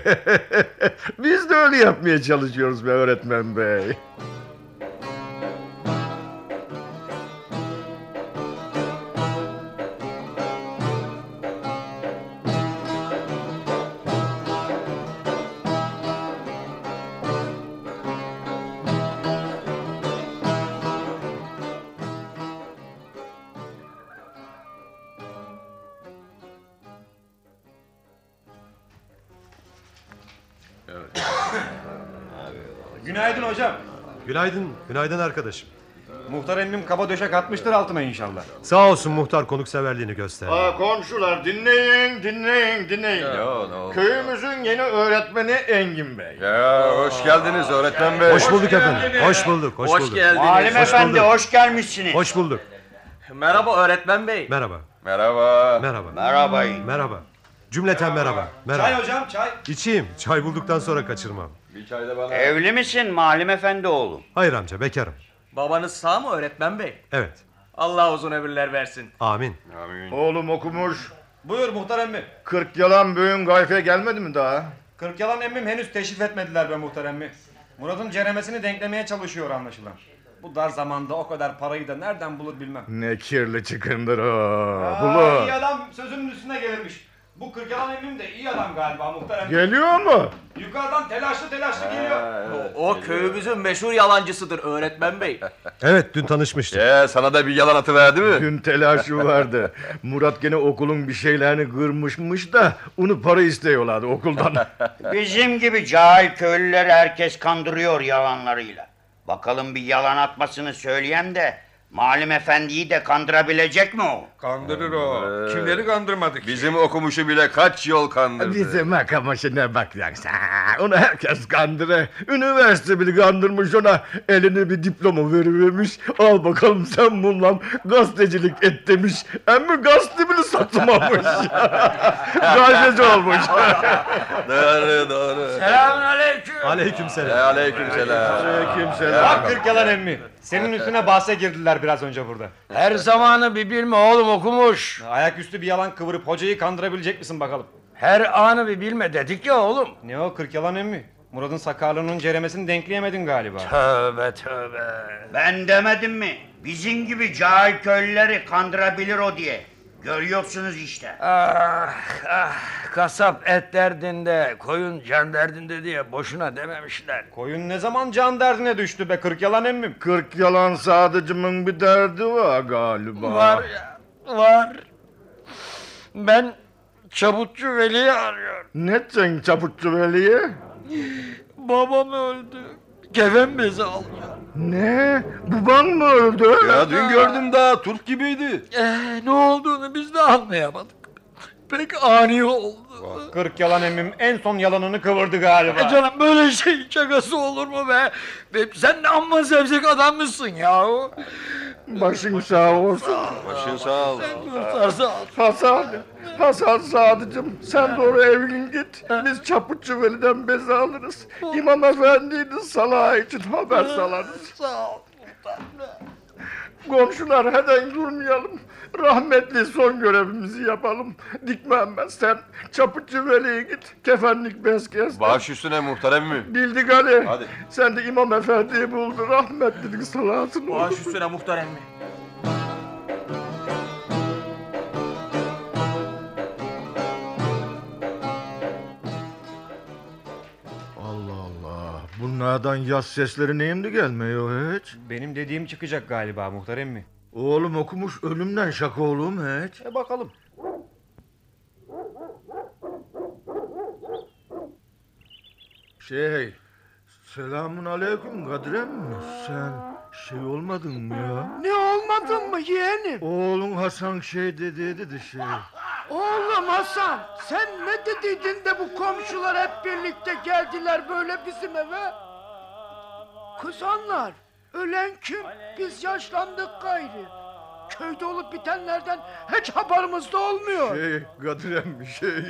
[LAUGHS] Biz de öyle yapmaya çalışıyoruz be öğretmen bey. Günaydın hocam. günaydın, günaydın arkadaşım. Muhtar emmim kaba döşek atmıştır altına inşallah. Sağ olsun muhtar konukseverliğini gösterdi. Aa, komşular dinleyin dinleyin dinleyin. Köyümüzün yeni öğretmeni Engin Bey. Ya hoş geldiniz öğretmen bey. Hoş bulduk efendim. Hoş bulduk, hoş, bulduk. Halim Hoş efendi bulduk. hoş gelmişsiniz. Hoş bulduk. Merhaba öğretmen bey. Merhaba. Merhaba. Merhaba. Merhaba. Merhaba. Cümleten merhaba. Merhaba. hocam çay. İçeyim. Çay bulduktan sonra kaçırmam. Bir çay da bana. Evli misin Halim efendi oğlum? Hayır amca bekarım. Babanız sağ mı öğretmen bey? Evet. Allah uzun ömürler versin. Amin. Oğlum okumuş. Buyur muhtar emmi. 40 yalan büyüğün gayfe gelmedi mi daha? Kırk yalan emmim henüz teşrif etmediler be muhtar emmi. Murat'ın ceremesini denklemeye çalışıyor anlaşılan. Bu dar zamanda o kadar parayı da nereden bulur bilmem. Ne kirli çıkındır o. Aa, Bulu. iyi adam sözünün üstüne gelirmiş. Bu kırk yalan emmim de iyi adam galiba muhtar emmi. Geliyor mu? Yukarıdan telaşlı telaşlı geliyor. O, o köyümüzün meşhur yalancısıdır öğretmen bey. [LAUGHS] Evet dün tanışmıştık. Ee, sana da bir yalan atı verdi mi? Dün telaşı vardı. Murat gene okulun bir şeylerini kırmışmış da onu para istiyorlardı okuldan. [LAUGHS] Bizim gibi cahil köylüleri herkes kandırıyor yalanlarıyla. Bakalım bir yalan atmasını söyleyen de Malim efendiyi de kandırabilecek mi o? Kandırır o. Kimleri kandırmadık? Bizim okumuşu bile kaç yol kandırdı. Bizim akamışına bakacaksın. Ha, Onu herkes kandırır. Üniversite bile kandırmış ona. Eline bir diploma verivermiş. Al bakalım sen bununla gazetecilik et demiş. Ama gazete bile satmamış. [LAUGHS] Gazeteci olmuş. [LAUGHS] doğru doğru. Selamun aleyküm. Aleykümselam. Aleykümselam. Kimseler. Bak kırk yalan emmi. Senin üstüne bahse girdiler biraz önce burada. Her zamanı bir bilme oğlum okumuş. Ayaküstü bir yalan kıvırıp hocayı kandırabilecek misin bakalım? Her anı bir bilme dedik ya oğlum. Ne o kırk yalan emmi? Murat'ın sakalının ceremesini denkleyemedin galiba. Tövbe tövbe. Ben demedim mi? Bizim gibi cahil köylüleri kandırabilir o diye. Görüyorsunuz işte. Ah ah kasap et derdinde koyun can derdinde diye boşuna dememişler. Koyun ne zaman can derdine düştü be kırk yalan emmim? Kırk yalan sadıcımın bir derdi var galiba. Var ya var. Ben çabutçu Veli'yi arıyorum. Ne sen çaputçu Veli'ye? Babam öldü. Kefen bezi alacağım. Ne? Baban mı öldü? Ya dün gördüm daha turp gibiydi. Eh, ne olduğunu biz de anlayamadık. Pek ani oldu. Kırk yalan emmim en son yalanını kıvırdı galiba. E canım böyle şey şakası olur mu be? be sen ne amma zevzek adammışsın yahu. Başın sağ olsun. Başın sağ ol. Kurtarsa Hasan, Hasan Sadıcım sen doğru evin git. Biz Çaputçu Veli'den bezi alırız. İmam Efendi'nin salağı için haber salarız. sağ ol. Komşular heden durmayalım. Rahmetli son görevimizi yapalım. Dikmem ben sen. Çaputçu Veli'ye git. Kefenlik bez kes. Baş üstüne muhterem mi? Bildik Ali. Hadi. Sen de İmam Efendi'yi buldu. Rahmetlinin salatını Baş üstüne muhtar emmi. Bunlardan yaz sesleri neyimdi gelmiyor hiç? Benim dediğim çıkacak galiba muhtar emmi. Oğlum okumuş ölümden şaka olur mu hiç? E bakalım. Şey, selamun aleyküm Kadirem? Sen şey olmadın mı ya? Ne olmadın mı yeğenim? Oğlum Hasan şey dedi dedi şey. Oğlum Hasan sen ne dediydin de bu komşular hep birlikte geldiler böyle bizim eve? Kızanlar ölen kim? Biz yaşlandık gayrı. Köyde olup bitenlerden hiç haberimiz de olmuyor. Şey, Kadirem şey. [LAUGHS]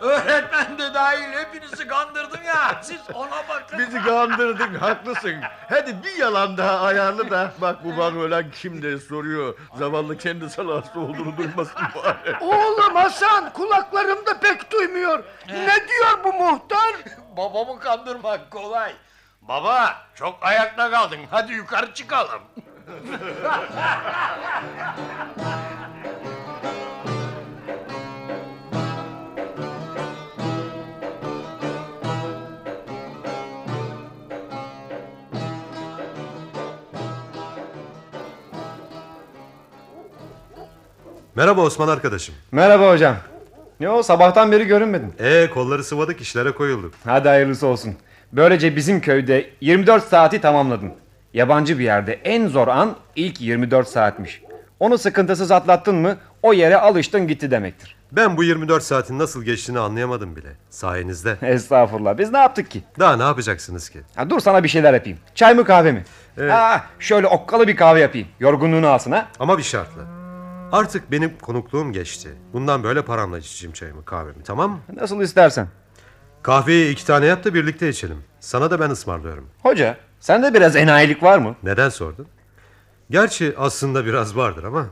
Öğretmen de dahil hepinizi kandırdım ya. Siz ona bakın. Bizi kandırdın haklısın. Hadi bir yalan daha ayarlı da bak bu bana ölen kim diye soruyor. Zavallı kendi salası olduğunu duymasın bari. Oğlum Hasan kulaklarım da pek duymuyor. Ne diyor bu muhtar? [LAUGHS] Babamı kandırmak kolay. Baba çok ayakta kaldın. Hadi yukarı çıkalım. Merhaba Osman arkadaşım. Merhaba hocam. Ne o sabahtan beri görünmedin. Ee kolları sıvadık işlere koyulduk. Hadi hayırlısı olsun. Böylece bizim köyde 24 saati tamamladın. Yabancı bir yerde en zor an ilk 24 saatmiş. Onu sıkıntısız atlattın mı o yere alıştın gitti demektir. Ben bu 24 saatin nasıl geçtiğini anlayamadım bile. Sayenizde. [LAUGHS] Estağfurullah biz ne yaptık ki? Daha ne yapacaksınız ki? Ha, dur sana bir şeyler yapayım. Çay mı kahve mi? Evet. Aa, şöyle okkalı bir kahve yapayım. Yorgunluğunu alsın ha. Ama bir şartla. Artık benim konukluğum geçti. Bundan böyle paramla içeceğim çayımı kahvemi tamam mı? Nasıl istersen. Kahveyi iki tane yap da birlikte içelim. Sana da ben ısmarlıyorum. Hoca sende biraz enayilik var mı? Neden sordun? Gerçi aslında biraz vardır ama...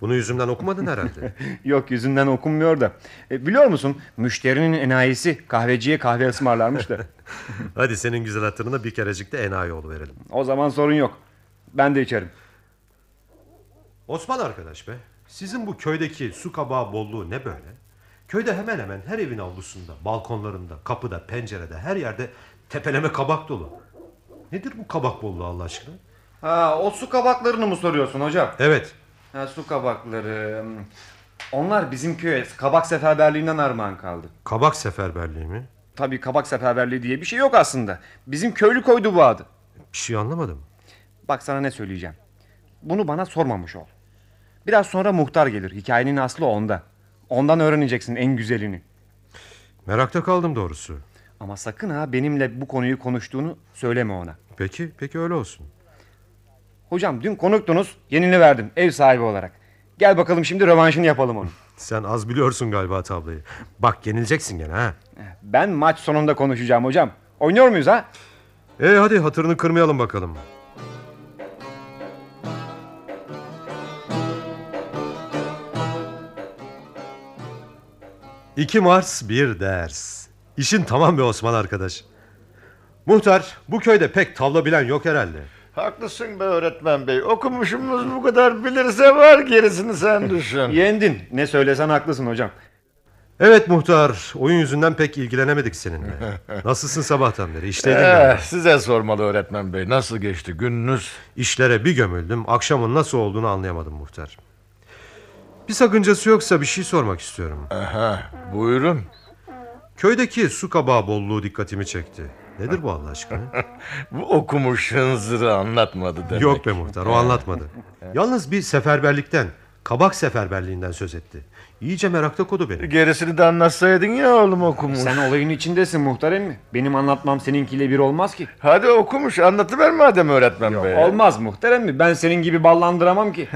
Bunu yüzümden okumadın herhalde. [LAUGHS] Yok yüzünden okunmuyor da. E, biliyor musun müşterinin enayisi kahveciye kahve ısmarlarmış da. [LAUGHS] Hadi senin güzel hatırına bir kerecik de enayi verelim. o zaman sorun yok. Ben de içerim. Osman arkadaş be. Sizin bu köydeki su kabağı bolluğu ne böyle? Köyde hemen hemen her evin avlusunda, balkonlarında, kapıda, pencerede, her yerde tepeleme kabak dolu. Nedir bu kabak bolluğu Allah aşkına? Ha, o su kabaklarını mı soruyorsun hocam? Evet. Ha, su kabakları. Onlar bizim köye kabak seferberliğinden armağan kaldı. Kabak seferberliği mi? Tabii kabak seferberliği diye bir şey yok aslında. Bizim köylü koydu bu adı. Bir şey anlamadım. Bak sana ne söyleyeceğim. Bunu bana sormamış ol. Biraz sonra muhtar gelir. Hikayenin aslı onda. Ondan öğreneceksin en güzelini. Merakta kaldım doğrusu. Ama sakın ha benimle bu konuyu konuştuğunu söyleme ona. Peki, peki öyle olsun. Hocam dün konuktunuz, yenini verdim ev sahibi olarak. Gel bakalım şimdi rövanşını yapalım onu. [LAUGHS] Sen az biliyorsun galiba tablayı. Bak yenileceksin gene ha. Ben maç sonunda konuşacağım hocam. Oynuyor muyuz ha? E hadi hatırını kırmayalım bakalım. İki Mars bir ders. İşin tamam be Osman arkadaş. Muhtar bu köyde pek tavla bilen yok herhalde. Haklısın be öğretmen bey. Okumuşumuz bu kadar bilirse var gerisini sen [LAUGHS] düşün. Yendin. Ne söylesen haklısın hocam. Evet muhtar oyun yüzünden pek ilgilenemedik seninle. [LAUGHS] Nasılsın sabahtan beri işteydin Eh, galiba. size sormalı öğretmen bey. Nasıl geçti gününüz? İşlere bir gömüldüm akşamın nasıl olduğunu anlayamadım muhtar. Bir sakıncası yoksa bir şey sormak istiyorum. Aha, buyurun. Köydeki su kabağı bolluğu dikkatimi çekti. Nedir bu Allah aşkına? [LAUGHS] Bu okumuş hınzırı anlatmadı demek. Yok be muhtar o anlatmadı. Yalnız bir seferberlikten, kabak seferberliğinden söz etti. İyice merakta kodu beni. Gerisini de anlatsaydın ya oğlum okumuş. Sen olayın içindesin muhtar emmi. Benim anlatmam seninkiyle bir olmaz ki. Hadi okumuş anlatıver madem öğretmen bey. Olmaz muhtar emmi. Ben senin gibi ballandıramam ki.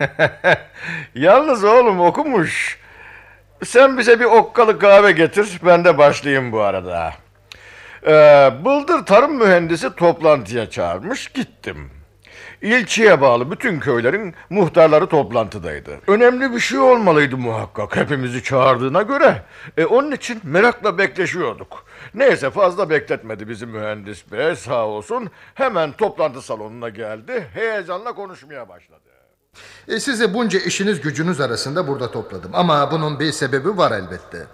[LAUGHS] Yalnız oğlum okumuş. Sen bize bir okkalı kahve getir. Ben de başlayayım bu arada. Ee, Bıldır tarım mühendisi toplantıya çağırmış gittim. İlçeye bağlı bütün köylerin muhtarları toplantıdaydı. Önemli bir şey olmalıydı muhakkak hepimizi çağırdığına göre. E, onun için merakla bekleşiyorduk. Neyse fazla bekletmedi bizim mühendis bey sağ olsun. Hemen toplantı salonuna geldi. Heyecanla konuşmaya başladı. E, sizi bunca işiniz gücünüz arasında burada topladım. Ama bunun bir sebebi var elbette.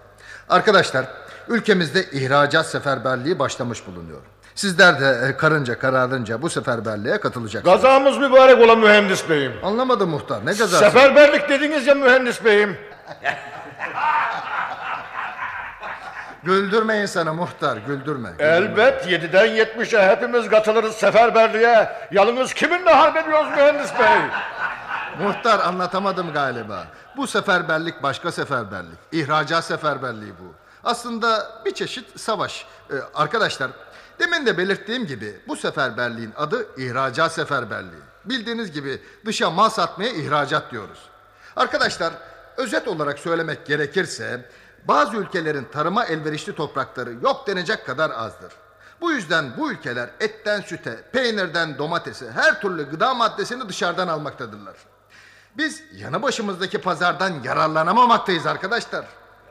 Arkadaşlar, ülkemizde ihracat seferberliği başlamış bulunuyor. Sizler de e, karınca kararınca bu seferberliğe katılacaksınız. Gazamız mübarek olan mühendis beyim. Anlamadım muhtar, ne gazası? Seferberlik dediniz ya mühendis beyim. [LAUGHS] Güldürme insanı muhtar, güldürme. Elbet 7'den 70'e hepimiz katılırız seferberliğe. Yalnız kiminle harp ediyoruz mühendis bey? Muhtar anlatamadım galiba. Bu seferberlik başka seferberlik. İhracat seferberliği bu. Aslında bir çeşit savaş. Ee, arkadaşlar, demin de belirttiğim gibi bu seferberliğin adı ihracat seferberliği. Bildiğiniz gibi dışa mal satmaya ihracat diyoruz. Arkadaşlar, özet olarak söylemek gerekirse bazı ülkelerin tarıma elverişli toprakları yok denecek kadar azdır. Bu yüzden bu ülkeler etten süte, peynirden domatese, her türlü gıda maddesini dışarıdan almaktadırlar. Biz yanı başımızdaki pazardan yararlanamamaktayız arkadaşlar.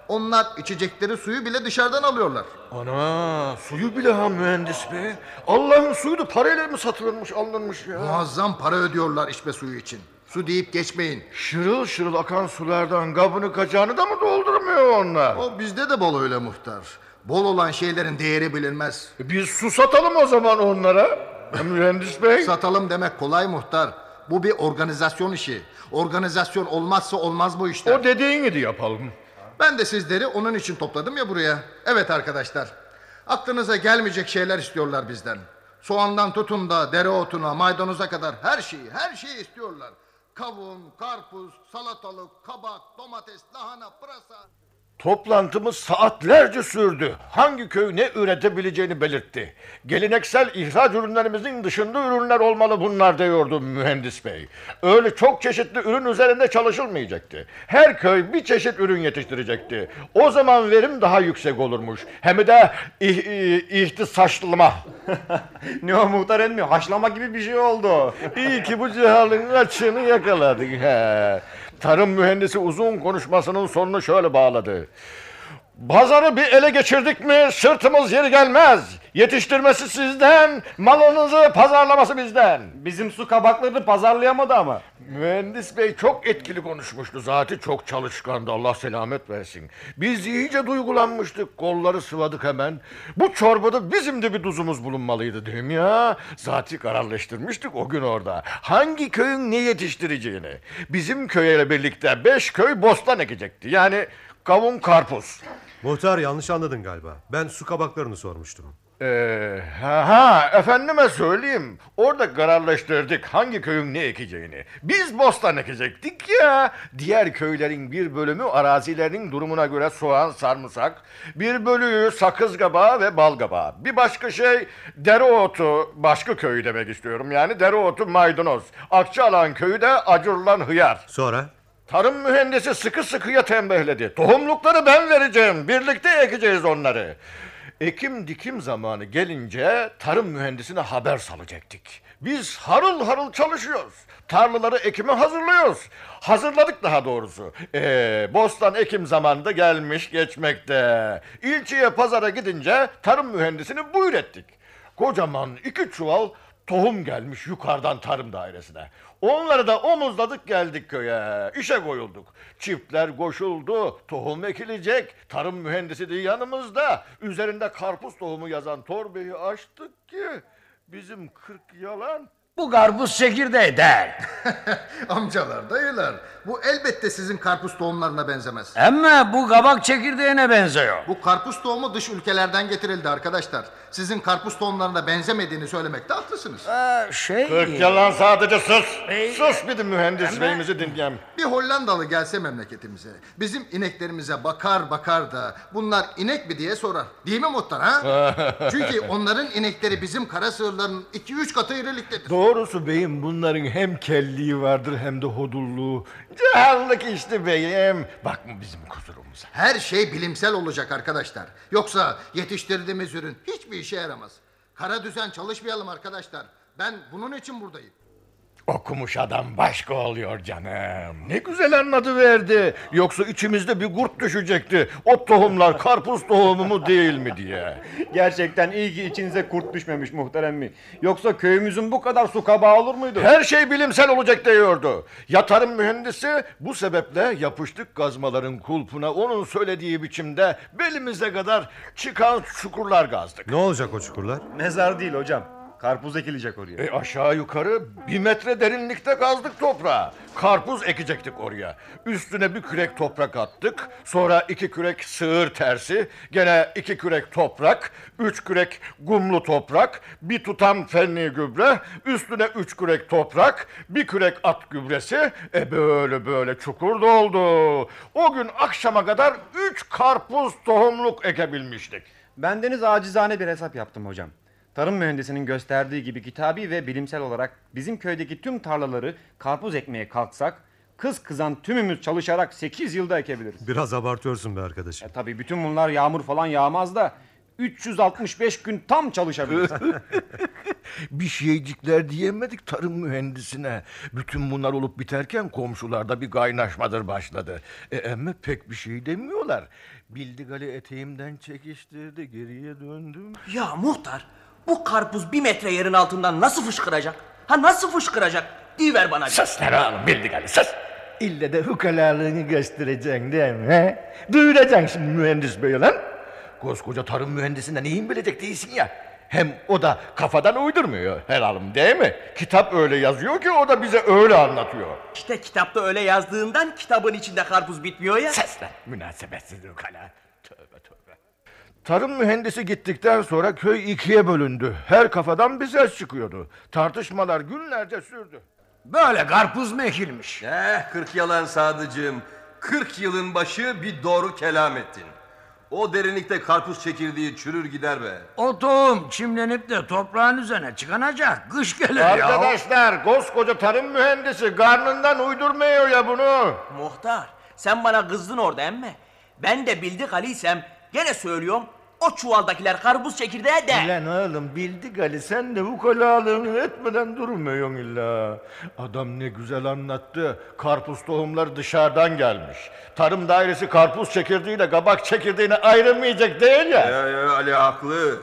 Onlar içecekleri suyu bile dışarıdan alıyorlar. Ana suyu bile ha mühendis bey. Allah'ın suyu da parayla mı satılırmış alınırmış ya? Muazzam para ödüyorlar içme suyu için. Su deyip geçmeyin. Şırıl şırıl akan sulardan kabını kacağını da mı doldurmuyor onlar? O bizde de bol öyle muhtar. Bol olan şeylerin değeri bilinmez. E Biz su satalım o zaman onlara. mühendis bey. Satalım demek kolay muhtar. Bu bir organizasyon işi. Organizasyon olmazsa olmaz bu işler. O dediğin gibi yapalım. Ben de sizleri onun için topladım ya buraya. Evet arkadaşlar. Aklınıza gelmeyecek şeyler istiyorlar bizden. Soğandan tutun da dereotuna, maydanoza kadar her şeyi, her şeyi istiyorlar. Kavun, karpuz, salatalık, kabak, domates, lahana, pırasa. Toplantımız saatlerce sürdü. Hangi köy ne üretebileceğini belirtti. Geleneksel ihraç ürünlerimizin dışında ürünler olmalı bunlar diyordu mühendis bey. Öyle çok çeşitli ürün üzerinde çalışılmayacaktı. Her köy bir çeşit ürün yetiştirecekti. O zaman verim daha yüksek olurmuş. Hem de ih, ih, ihtisaçlıma. [LAUGHS] ne o muhtar emmi? Haşlama gibi bir şey oldu. İyi ki bu cihalın açığını yakaladık. He. Tarım mühendisi uzun konuşmasının sonunu şöyle bağladı. Pazarı bir ele geçirdik mi sırtımız yeri gelmez. Yetiştirmesi sizden, malınızı pazarlaması bizden. Bizim su kabaklarını pazarlayamadı ama. Mühendis bey çok etkili konuşmuştu. Zaten çok çalışkandı. Allah selamet versin. Biz iyice duygulanmıştık. Kolları sıvadık hemen. Bu çorbada bizim de bir tuzumuz bulunmalıydı değil mi ya? Zaten kararlaştırmıştık o gün orada. Hangi köyün ne yetiştireceğini. Bizim köyle birlikte beş köy bostan ekecekti. Yani kavun karpuz. Muhtar yanlış anladın galiba. Ben su kabaklarını sormuştum. Ee, ha, ha, efendime söyleyeyim. Orada kararlaştırdık hangi köyün ne ekeceğini. Biz bostan ekecektik ya. Diğer köylerin bir bölümü arazilerinin durumuna göre soğan, sarımsak. Bir bölüğü sakız kabağı ve bal kabağı. Bir başka şey dereotu, başka köyü demek istiyorum. Yani dereotu maydanoz. Akçaalan köyü de acurlan hıyar. Sonra? Tarım mühendisi sıkı sıkıya tembihledi. Tohumlukları ben vereceğim. Birlikte ekeceğiz onları. Ekim dikim zamanı gelince tarım mühendisine haber salacaktık. Biz harıl harıl çalışıyoruz. Tarlaları ekime hazırlıyoruz. Hazırladık daha doğrusu. Ee, bostan ekim zamanında gelmiş geçmekte. İlçeye pazara gidince tarım mühendisini buyur ettik. Kocaman iki çuval tohum gelmiş yukarıdan tarım dairesine. Onları da omuzladık geldik köye. İşe koyulduk. Çiftler koşuldu. Tohum ekilecek. Tarım mühendisi de yanımızda. Üzerinde karpuz tohumu yazan torbayı açtık ki bizim kırk yalan Bu karpuz çekirdeği değil. [LAUGHS] Amcalar, dayılar. Bu elbette sizin karpuz tohumlarına benzemez. Ama bu kabak çekirdeğine benziyor. Bu karpuz tohumu dış ülkelerden getirildi arkadaşlar. Sizin karpuz tohumlarına benzemediğini söylemekte haklısınız. şey... Kırk yalan sadece sus. Ey- Sus bir de mühendis beyimizi dinleyen. Bir Hollandalı gelse memleketimize, bizim ineklerimize bakar bakar da bunlar inek mi diye sorar. Değil mi muhtar ha? [LAUGHS] Çünkü onların inekleri bizim kara sığırların iki üç katı iriliktedir. Doğrusu beyim bunların hem kelliği vardır hem de hodulluğu. Cehallık işte beyim. Bakma bizim kusurumuza. Her şey bilimsel olacak arkadaşlar. Yoksa yetiştirdiğimiz ürün hiçbir işe yaramaz. Kara düzen çalışmayalım arkadaşlar. Ben bunun için buradayım. Okumuş adam başka oluyor canım. Ne güzel anladı verdi. Yoksa içimizde bir kurt düşecekti. O tohumlar karpuz tohumu mu değil mi diye. Gerçekten iyi ki içinize kurt düşmemiş muhterem mi? Yoksa köyümüzün bu kadar su kabağı olur muydu? Her şey bilimsel olacak diyordu. Ya tarım mühendisi bu sebeple yapıştık gazmaların kulpuna onun söylediği biçimde belimize kadar çıkan çukurlar gazdık. Ne olacak o çukurlar? Mezar değil hocam. Karpuz ekilecek oraya. E aşağı yukarı bir metre derinlikte kazdık toprağı. Karpuz ekecektik oraya. Üstüne bir kürek toprak attık. Sonra iki kürek sığır tersi. Gene iki kürek toprak. Üç kürek gumlu toprak. Bir tutam fenli gübre. Üstüne üç kürek toprak. Bir kürek at gübresi. E böyle böyle çukur doldu. O gün akşama kadar üç karpuz tohumluk ekebilmiştik. Bendeniz acizane bir hesap yaptım hocam. Tarım mühendisinin gösterdiği gibi kitabi ve bilimsel olarak bizim köydeki tüm tarlaları karpuz ekmeye kalksak kız kızan tümümüz çalışarak 8 yılda ekebiliriz. Biraz abartıyorsun be arkadaşım. E tabi bütün bunlar yağmur falan yağmaz da 365 gün tam çalışabiliriz. [LAUGHS] Bir şeycikler diyemedik tarım mühendisine. Bütün bunlar olup biterken komşularda bir kaynaşmadır başladı. E, emme pek bir şey demiyorlar. Bildik Ali eteğimden çekiştirdi geriye döndüm. Ya muhtar bu karpuz bir metre yerin altından nasıl fışkıracak? Ha nasıl fışkıracak? Diyiver bana. Sus lan oğlum bildik Ali sus. İlle de hukalalığını göstereceksin değil mi? He? Duyuracaksın şimdi mühendis bey lan. Koskoca tarım mühendisinden neyin bilecek değilsin ya. Hem o da kafadan uydurmuyor herhalde değil mi? Kitap öyle yazıyor ki o da bize öyle anlatıyor. İşte kitapta öyle yazdığından kitabın içinde karpuz bitmiyor ya. Ses lan münasebetsiz ukala. Tövbe tövbe. Tarım mühendisi gittikten sonra köy ikiye bölündü. Her kafadan bir ses çıkıyordu. Tartışmalar günlerce sürdü. Böyle karpuz mu ekilmiş? Eh kırk yalan sadıcığım. Kırk yılın başı bir doğru kelam ettin. O derinlikte karpuz çekirdeği çürür gider be. O tohum çimlenip de toprağın üzerine çıkanacak. Kış gelir ya. Arkadaşlar koskoca tarım mühendisi karnından uydurmuyor ya bunu. Muhtar sen bana kızdın orada emme. Ben de bildik Ali'ysem gene söylüyorum o çuvaldakiler karpuz çekirdeği de. Lan oğlum bildik Ali sen de bu kolalığını etmeden durmuyorsun illa. Adam ne güzel anlattı. Karpuz tohumları dışarıdan gelmiş. Tarım dairesi karpuz çekirdeğiyle kabak çekirdeğini ayrılmayacak değil ya. Ya, ya Ali haklı.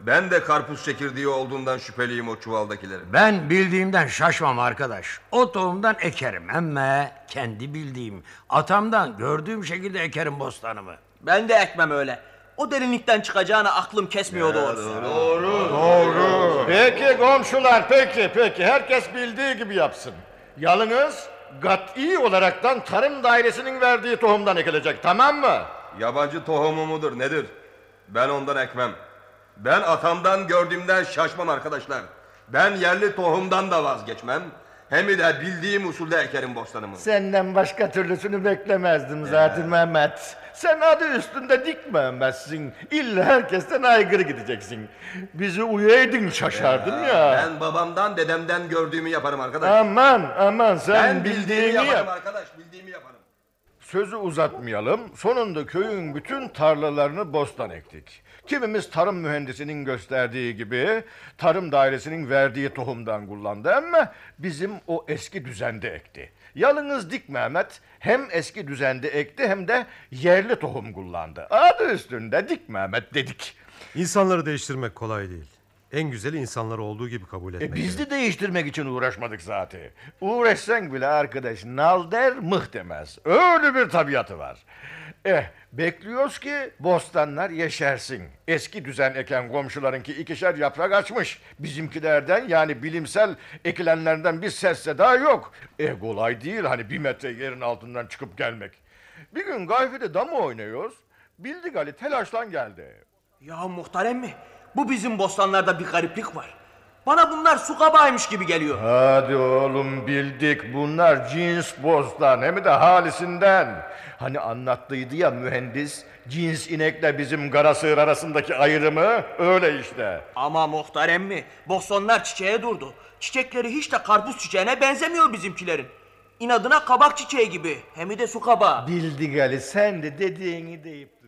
Ben de karpuz çekirdeği olduğundan şüpheliyim o çuvaldakilerin. Ben bildiğimden şaşmam arkadaş. O tohumdan ekerim ama kendi bildiğim, atamdan gördüğüm şekilde ekerim bostanımı. Ben de ekmem öyle. O derinlikten çıkacağına aklım kesmiyor doğrusu. Doğru. Peki komşular peki peki herkes bildiği gibi yapsın. Yalnız kat'i olaraktan tarım dairesinin verdiği tohumdan ekilecek tamam mı? Yabancı tohumu mudur nedir? Ben ondan ekmem. Ben atamdan gördüğümden şaşmam arkadaşlar. Ben yerli tohumdan da vazgeçmem. Hem de bildiğim usulde ekerim bostanımı. Senden başka türlüsünü beklemezdim zaten Mehmet. Sen adı üstünde dik Mehmet'sin. İlla herkesten aygırı gideceksin. Bizi uyaydın şaşardın ya. Ben babamdan dedemden gördüğümü yaparım arkadaş. Aman aman sen ben bildiğimi bildiğini yaparım yap. arkadaş bildiğimi yaparım. Sözü uzatmayalım. Sonunda köyün bütün tarlalarını bostan ektik. Kimimiz tarım mühendisinin gösterdiği gibi tarım dairesinin verdiği tohumdan kullandı ama bizim o eski düzende ekti. Yalnız Dik Mehmet hem eski düzende ekti hem de yerli tohum kullandı. Adı üstünde Dik Mehmet dedik. İnsanları değiştirmek kolay değil. En güzeli insanları olduğu gibi kabul etmek. E biz de değiştirmek için uğraşmadık zaten. Uğraşsan bile arkadaş nal der mıh demez. Öyle bir tabiatı var. Eh bekliyoruz ki bostanlar yeşersin. Eski düzen eken komşularınki ikişer yaprak açmış. Bizimkilerden yani bilimsel ekilenlerden bir ses seda yok. Eh kolay değil hani bir metre yerin altından çıkıp gelmek. Bir gün gayfede dam oynuyoruz. Bildik Ali telaşlan geldi. Ya muhtar emmi bu bizim bostanlarda bir gariplik var. Bana bunlar su kabağıymış gibi geliyor. Hadi oğlum bildik bunlar cins bostan hem de halisinden. Hani anlattıydı ya mühendis cins inekle bizim kara sığır arasındaki ayrımı öyle işte. Ama muhtar emmi bostanlar çiçeğe durdu. Çiçekleri hiç de karpuz çiçeğine benzemiyor bizimkilerin. İnadına kabak çiçeği gibi hem de su kabağı. Bildik Ali sen de dediğini deyip.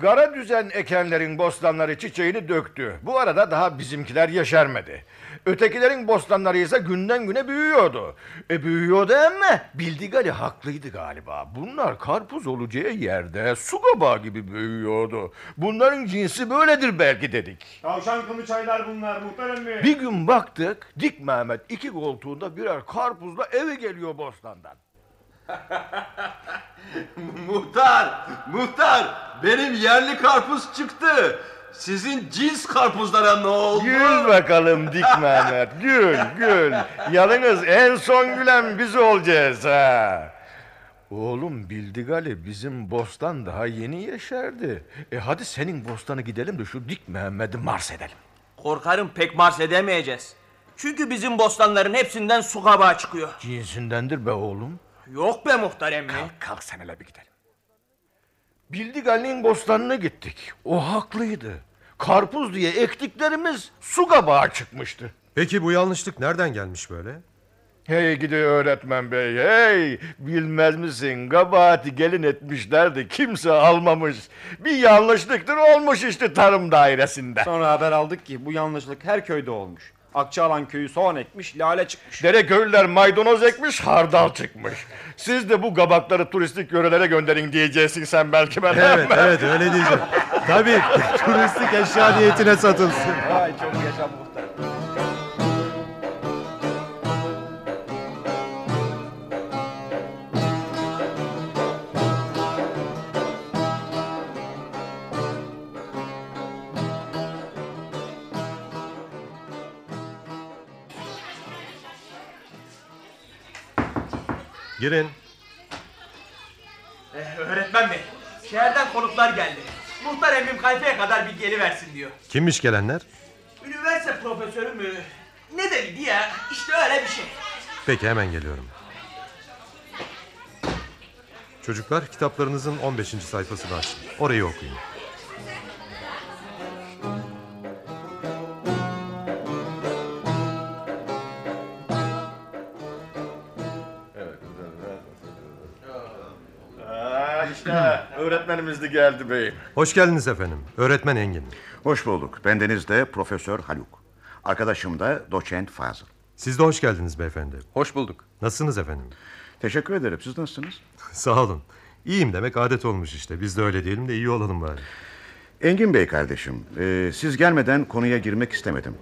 Kara düzen ekenlerin bostanları çiçeğini döktü. Bu arada daha bizimkiler yeşermedi. Ötekilerin bostanları ise günden güne büyüyordu. E büyüyordu ama Bildik Ali haklıydı galiba. Bunlar karpuz olacağı yerde su kabağı gibi büyüyordu. Bunların cinsi böyledir belki dedik. Tavşan kılı çaylar bunlar muhterem mi? Bir gün baktık Dik Mehmet iki koltuğunda birer karpuzla eve geliyor bostandan. [LAUGHS] muhtar, muhtar benim yerli karpuz çıktı. Sizin cins karpuzlara ne oldu? Gül bakalım Dik Mehmet gül gül. Yalnız en son gülen biz olacağız ha. Oğlum Bildik Ali bizim bostan daha yeni yeşerdi. E hadi senin bostanı gidelim de şu Dik Mehmet'i mars edelim. Korkarım pek mars edemeyeceğiz. Çünkü bizim bostanların hepsinden su kabağı çıkıyor. Cinsindendir be oğlum. Yok be muhtar emmi. Kalk kalk sen hele bir gidelim. Bildik Ali'nin bostanına gittik. O haklıydı. Karpuz diye ektiklerimiz su kabağı çıkmıştı. Peki bu yanlışlık nereden gelmiş böyle? Hey gidi öğretmen bey hey bilmez misin kabahati gelin etmişler de kimse almamış. Bir yanlışlıktır olmuş işte tarım dairesinde. Sonra haber aldık ki bu yanlışlık her köyde olmuş. Akçaalan köyü soğan ekmiş, lale çıkmış. Dere köylüler maydanoz ekmiş hardal çıkmış. Siz de bu kabakları turistik yörelere gönderin diyeceksin sen belki ben. Evet evet öyle diyeceğim. Tabii [LAUGHS] turistik eşya niyetine satılsın. Ay çok yaşa Girin. Eh, öğretmen bey, şehirden konuklar geldi. Muhtar emmim kayfaya kadar bir geliversin diyor. Kimmiş gelenler? Üniversite profesörü mü? Ne dedi ya? İşte öyle bir şey. Peki hemen geliyorum. Çocuklar kitaplarınızın 15. sayfasını açın. Orayı okuyun. İşte öğretmenimiz de geldi beyim. Hoş geldiniz efendim. Öğretmen Engin. Hoş bulduk. Bendeniz de Profesör Haluk. Arkadaşım da Doçent Fazıl. Siz de hoş geldiniz beyefendi. Hoş bulduk. Nasılsınız efendim? Teşekkür ederim. Siz nasılsınız? [LAUGHS] Sağ olun. İyiyim demek adet olmuş işte. Biz de öyle diyelim de iyi olalım bari. Engin Bey kardeşim, e, siz gelmeden konuya girmek istemedim.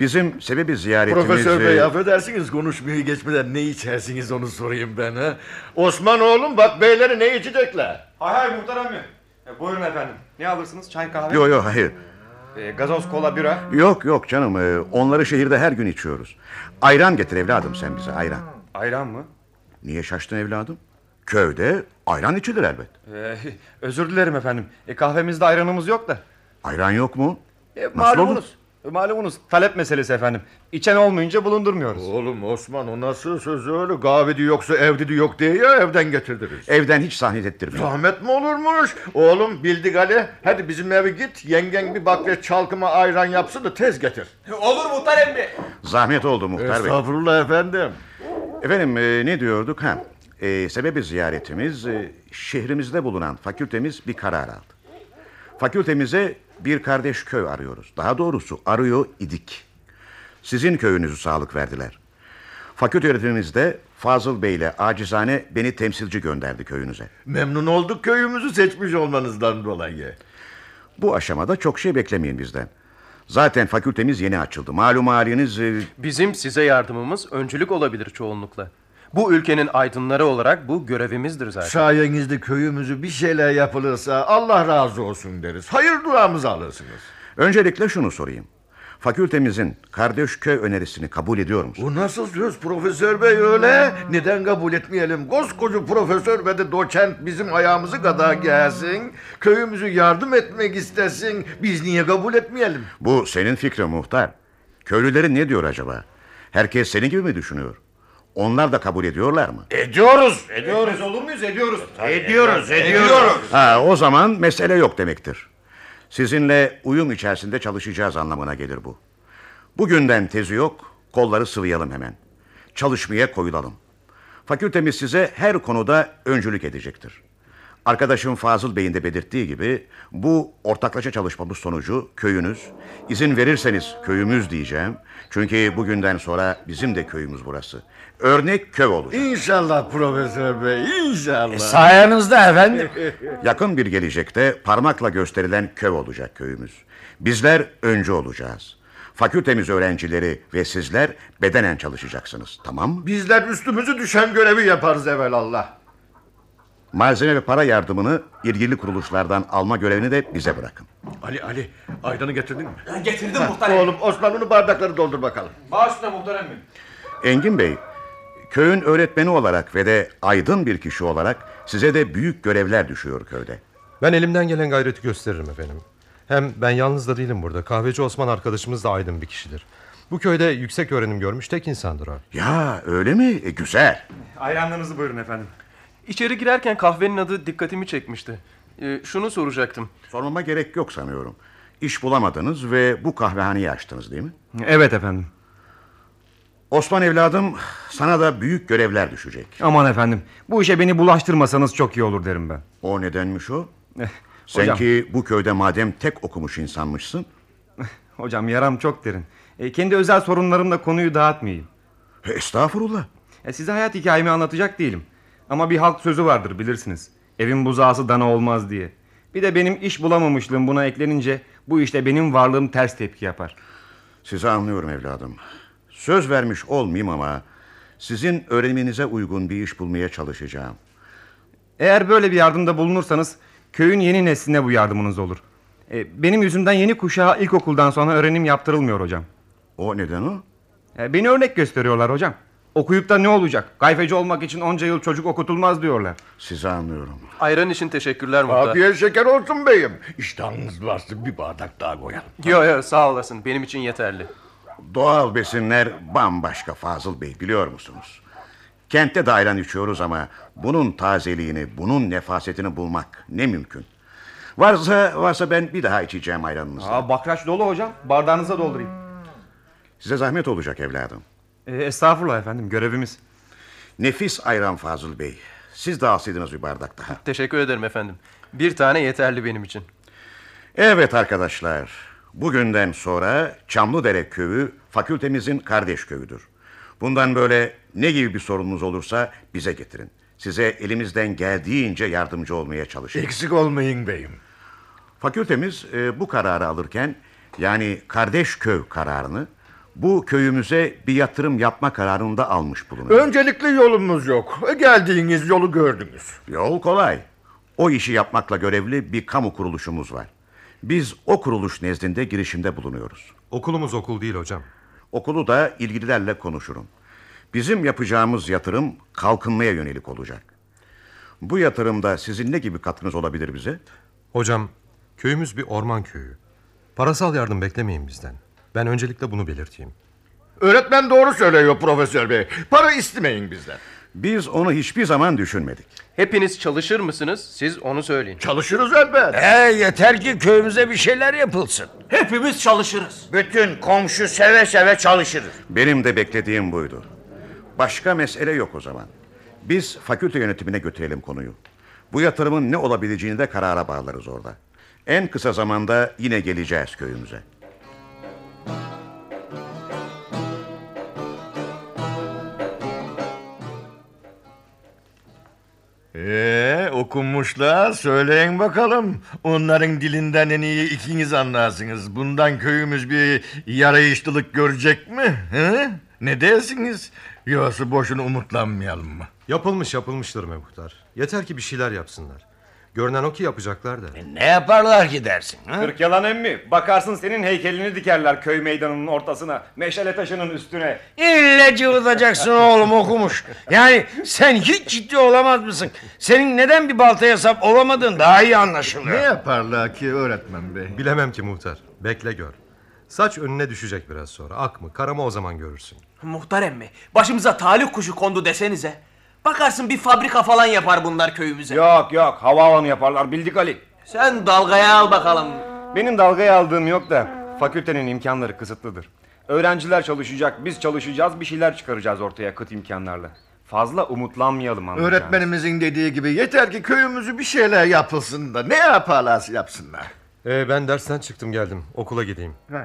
Bizim sebebi ziyaretimiz... Profesör e, Bey affedersiniz konuşmayı geçmeden ne içersiniz onu sorayım ben ha. Osman oğlum bak beyleri ne içecekler? Hay hay muhterem mi? E, buyurun efendim. Ne alırsınız? Çay kahve? Yok yok hayır. E, gazoz kola bira. Yok yok canım e, onları şehirde her gün içiyoruz. Ayran getir evladım sen bize ayran. Ayran mı? Niye şaştın evladım? Köyde ayran içilir elbet. E, özür dilerim efendim. E, kahvemizde ayranımız yok da. Ayran yok mu? E, Nasıl malumunuz. E, malumunuz. Talep meselesi efendim. İçen olmayınca bulundurmuyoruz. Oğlum Osman o nasıl söz öyle? Kahvede yoksa evde de yok diye ya evden getirdiniz. Evden hiç zahmet ettirmeyin. Zahmet mi olurmuş? Oğlum bildik Ali. Hadi bizim eve git. Yengen bir bakle çalkıma ayran yapsın da tez getir. Olur muhtar emmi. Zahmet oldu muhtar bey. Estağfurullah efendim. Efendim e, ne diyorduk? Ha, e, sebebi ziyaretimiz e, şehrimizde bulunan fakültemiz bir karar aldı. Fakültemize bir kardeş köy arıyoruz. Daha doğrusu arıyor idik. Sizin köyünüzü sağlık verdiler. Fakülte yönetimimizde Fazıl Bey ile acizane beni temsilci gönderdi köyünüze. Memnun olduk köyümüzü seçmiş olmanızdan dolayı. Bu aşamada çok şey beklemeyin bizden. Zaten fakültemiz yeni açıldı. Malum haliniz... e, Bizim size yardımımız öncülük olabilir çoğunlukla. Bu ülkenin aydınları olarak bu görevimizdir zaten. Sayenizde köyümüzü bir şeyler yapılırsa Allah razı olsun deriz. Hayır duamızı alırsınız. Öncelikle şunu sorayım. Fakültemizin kardeş köy önerisini kabul ediyor musunuz? Bu nasıl söz profesör bey öyle? Neden kabul etmeyelim? Koskoca profesör ve de doçent bizim ayağımızı kadar gelsin. Köyümüzü yardım etmek istesin. Biz niye kabul etmeyelim? Bu senin fikrin muhtar. Köylülerin ne diyor acaba? Herkes senin gibi mi düşünüyor? Onlar da kabul ediyorlar mı? Ediyoruz. Ediyoruz olur muyuz? Ediyoruz. Ediyoruz, ediyoruz. Ha, o zaman mesele yok demektir. Sizinle uyum içerisinde çalışacağız anlamına gelir bu. Bugünden tezi yok, kolları sıvayalım hemen. Çalışmaya koyulalım. Fakültemiz size her konuda öncülük edecektir. Arkadaşım Fazıl Bey'in de belirttiği gibi bu ortaklaşa çalışmamız sonucu köyünüz, izin verirseniz köyümüz diyeceğim. Çünkü bugünden sonra bizim de köyümüz burası. Örnek köy olacak. İnşallah profesör bey, inşallah. Sayenizde efendim. [LAUGHS] Yakın bir gelecekte parmakla gösterilen köy olacak köyümüz. Bizler öncü olacağız. Fakültemiz öğrencileri ve sizler bedenen çalışacaksınız. Tamam mı? Bizler üstümüzü düşen görevi yaparız evelallah. Malzeme ve para yardımını ilgili kuruluşlardan alma görevini de bize bırakın. Ali Ali, ayranı getirdin mi? Getirdim muhtar emmi. Oğlum Osman onu bardakları doldur bakalım. Baş üstüne muhtar emmi. Engin Bey, köyün öğretmeni olarak ve de aydın bir kişi olarak size de büyük görevler düşüyor köyde. Ben elimden gelen gayreti gösteririm efendim. Hem ben yalnız da değilim burada. Kahveci Osman arkadaşımız da aydın bir kişidir. Bu köyde yüksek öğrenim görmüş tek insandır o. Ya öyle mi? E, güzel. Ayranlarınızı buyurun efendim. İçeri girerken kahvenin adı dikkatimi çekmişti. Ee, şunu soracaktım. Sormama gerek yok sanıyorum. İş bulamadınız ve bu kahvehaneyi açtınız değil mi? Evet efendim. Osman evladım sana da büyük görevler düşecek. Aman efendim. Bu işe beni bulaştırmasanız çok iyi olur derim ben. O nedenmiş o? Sen hocam. ki bu köyde madem tek okumuş insanmışsın. Hocam yaram çok derin. E, kendi özel sorunlarımla konuyu dağıtmayayım. Estağfurullah. E, size hayat hikayemi anlatacak değilim. Ama bir halk sözü vardır bilirsiniz. Evin buzağısı dana olmaz diye. Bir de benim iş bulamamışlığım buna eklenince bu işte benim varlığım ters tepki yapar. Sizi anlıyorum evladım. Söz vermiş olmayayım ama sizin öğreniminize uygun bir iş bulmaya çalışacağım. Eğer böyle bir yardımda bulunursanız köyün yeni nesline bu yardımınız olur. E, benim yüzümden yeni kuşağa ilkokuldan sonra öğrenim yaptırılmıyor hocam. O neden o? E, beni örnek gösteriyorlar hocam. Okuyup da ne olacak? Gayfeci olmak için onca yıl çocuk okutulmaz diyorlar. Sizi anlıyorum. Ayran için teşekkürler muhtar. Afiyet şeker olsun beyim. İştahınız varsa bir bardak daha koyalım. Yo yo sağ olasın benim için yeterli. Doğal besinler bambaşka Fazıl Bey biliyor musunuz? Kentte de ayran içiyoruz ama bunun tazeliğini, bunun nefasetini bulmak ne mümkün. Varsa varsa ben bir daha içeceğim ayranınızı. Aa, bakraç dolu hocam. Bardağınıza doldurayım. Size zahmet olacak evladım. E, estağfurullah efendim görevimiz. Nefis ayran Fazıl Bey. Siz de alsaydınız bir bardak daha. Teşekkür ederim efendim. Bir tane yeterli benim için. Evet arkadaşlar. Bugünden sonra Çamlıdere köyü fakültemizin kardeş köyüdür. Bundan böyle ne gibi bir sorununuz olursa bize getirin. Size elimizden geldiğince yardımcı olmaya çalışırız. Eksik olmayın beyim. Fakültemiz e, bu kararı alırken yani kardeş köy kararını bu köyümüze bir yatırım yapma kararında almış bulunuyor. Öncelikli yolumuz yok. E, Geldiğiniz yolu gördünüz. Yol kolay. O işi yapmakla görevli bir kamu kuruluşumuz var. Biz o kuruluş nezdinde girişimde bulunuyoruz. Okulumuz okul değil hocam. Okulu da ilgililerle konuşurum. Bizim yapacağımız yatırım kalkınmaya yönelik olacak. Bu yatırımda sizin ne gibi katkınız olabilir bize? Hocam köyümüz bir orman köyü. Parasal yardım beklemeyin bizden. Ben öncelikle bunu belirteyim. Öğretmen doğru söylüyor profesör bey. Para istemeyin bizden. Biz onu hiçbir zaman düşünmedik. Hepiniz çalışır mısınız? Siz onu söyleyin. Çalışırız elbet. Ee, yeter ki köyümüze bir şeyler yapılsın. Hepimiz çalışırız. Bütün komşu seve seve çalışırız. Benim de beklediğim buydu. Başka mesele yok o zaman. Biz fakülte yönetimine götürelim konuyu. Bu yatırımın ne olabileceğini de karara bağlarız orada. En kısa zamanda yine geleceğiz köyümüze. Ee, okunmuşlar söyleyin bakalım. Onların dilinden en iyi ikiniz anlarsınız. Bundan köyümüz bir yarayışlılık görecek mi? He? Ne dersiniz? Yoksa boşuna umutlanmayalım mı? Yapılmış yapılmıştır Mehmuhtar. Yeter ki bir şeyler yapsınlar. Görünen o ki yapacaklar da. Ne yaparlar ki dersin? Ha? Kırk yalan emmi. Bakarsın senin heykelini dikerler köy meydanının ortasına. Meşale taşının üstüne. İlle cıvıtacaksın oğlum okumuş. Yani sen hiç ciddi olamaz mısın? Senin neden bir baltaya sap olamadığın daha iyi anlaşılıyor. Ne yaparlar ki öğretmen bey? Bilemem ki muhtar. Bekle gör. Saç önüne düşecek biraz sonra. Ak mı kara mı o zaman görürsün. Muhtar emmi başımıza talih kuşu kondu desenize. Bakarsın bir fabrika falan yapar bunlar köyümüze. Yok yok havaalanı yaparlar bildik Ali. Sen dalgaya al bakalım. Benim dalgaya aldığım yok da fakültenin imkanları kısıtlıdır. Öğrenciler çalışacak, biz çalışacağız, bir şeyler çıkaracağız ortaya kıt imkanlarla. Fazla umutlanmayalım anlayacağınız. Öğretmenimizin dediği gibi yeter ki köyümüzü bir şeyler yapılsın da ne yaparlarsa yapsınlar. Ee, ben dersten çıktım geldim. Okula gideyim. E,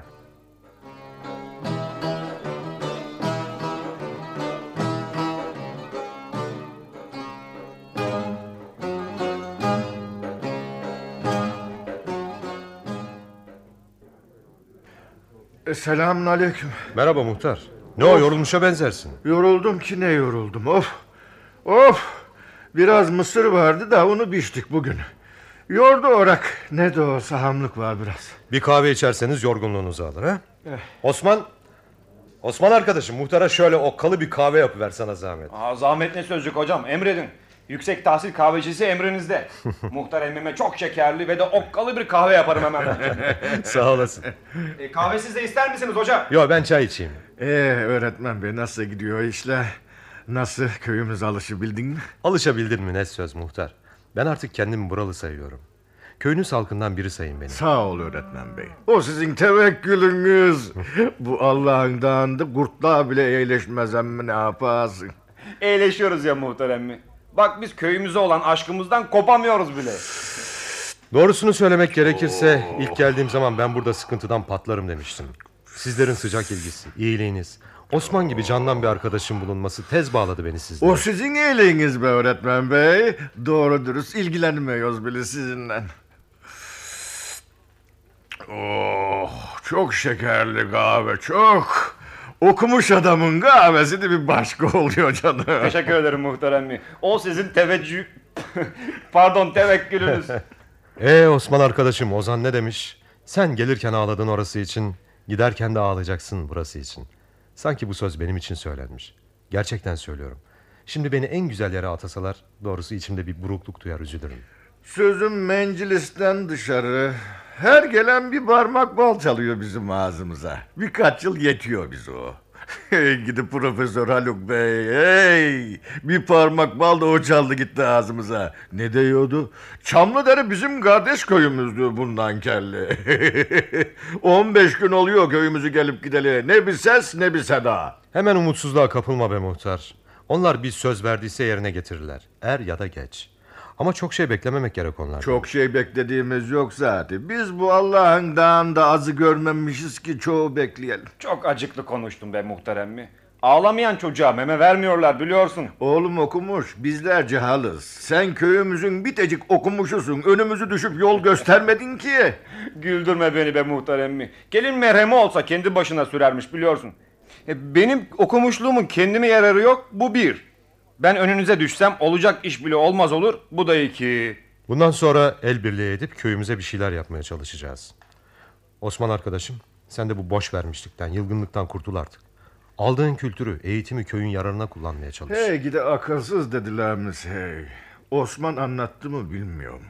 selamun aleyküm. Merhaba muhtar. Ne o yorulmuşa benzersin. Yoruldum ki ne yoruldum of. Of. Biraz mısır vardı da onu biçtik bugün. Yordu orak. Ne de olsa hamlık var biraz. Bir kahve içerseniz yorgunluğunuzu alır ha? Eh. Osman. Osman arkadaşım muhtara şöyle okkalı bir kahve yapıver sana zahmet. Aa, zahmet ne sözcük hocam emredin. Yüksek tahsil kahvecisi emrinizde. [LAUGHS] Muhtar emmime çok şekerli ve de okkalı bir kahve yaparım hemen. [LAUGHS] Sağ olasın. e, kahve siz de ister misiniz hocam? Yo ben çay içeyim. Ee, öğretmen bey nasıl gidiyor işler? Nasıl köyümüz alışabildin mi? Alışabildin mi ne söz muhtar? Ben artık kendimi buralı sayıyorum. Köyünüz halkından biri sayın beni. Sağ ol öğretmen bey. O sizin tevekkülünüz. Bu Allah'ın dağında kurtluğa bile eğleşmez emmi ne yaparsın? Eğleşiyoruz ya muhtar emmi. Bak biz köyümüze olan aşkımızdan kopamıyoruz bile. Doğrusunu söylemek gerekirse ilk geldiğim zaman ben burada sıkıntıdan patlarım demiştim. Sizlerin sıcak ilgisi, iyiliğiniz, Osman gibi candan bir arkadaşım bulunması tez bağladı beni sizlere. O sizin iyiliğiniz be öğretmen bey. Doğru dürüst ilgilenmiyoruz bile sizinle. Oh, çok şekerli kahve çok. Okumuş adamın kahvesi de bir başka oluyor canım. Teşekkür ederim muhtar emmi. O sizin teveccüh... [LAUGHS] Pardon tevekkülünüz. Ee Osman arkadaşım Ozan ne demiş? Sen gelirken ağladın orası için, giderken de ağlayacaksın burası için. Sanki bu söz benim için söylenmiş. Gerçekten söylüyorum. Şimdi beni en güzel yere atasalar doğrusu içimde bir burukluk duyar üzülürüm. Sözüm mencilisten dışarı. Her gelen bir parmak bal çalıyor bizim ağzımıza. Birkaç yıl yetiyor bize o. Hey gidi Profesör Haluk Bey. Hey! Bir parmak bal da o çaldı gitti ağzımıza. Ne diyordu? Çamlıdere bizim kardeş köyümüzdü bundan kelli. [LAUGHS] 15 gün oluyor köyümüzü gelip gideli. Ne bir ses ne bir seda. Hemen umutsuzluğa kapılma be muhtar. Onlar bir söz verdiyse yerine getirirler. Er ya da geç. Ama çok şey beklememek gerek onlardan. Çok şey beklediğimiz yok zaten. Biz bu Allah'ın dağında azı görmemişiz ki çoğu bekleyelim. Çok acıklı konuştun be muhtar emmi. Ağlamayan çocuğa meme vermiyorlar biliyorsun. Oğlum okumuş, bizler cehalız. Sen köyümüzün bitecik okumuşusun. Önümüzü düşüp yol göstermedin ki. [LAUGHS] Güldürme beni be muhtar emmi. Gelin merhemi olsa kendi başına sürermiş biliyorsun. E, benim okumuşluğumun kendime yararı yok bu bir. Ben önünüze düşsem olacak iş bile olmaz olur bu da iki. Bundan sonra el birliği edip köyümüze bir şeyler yapmaya çalışacağız. Osman arkadaşım sen de bu boş vermişlikten, yılgınlıktan kurtul artık. Aldığın kültürü, eğitimi köyün yararına kullanmaya çalış. Hey gide akılsız dedilerimiz hey. Osman anlattı mı bilmiyorum.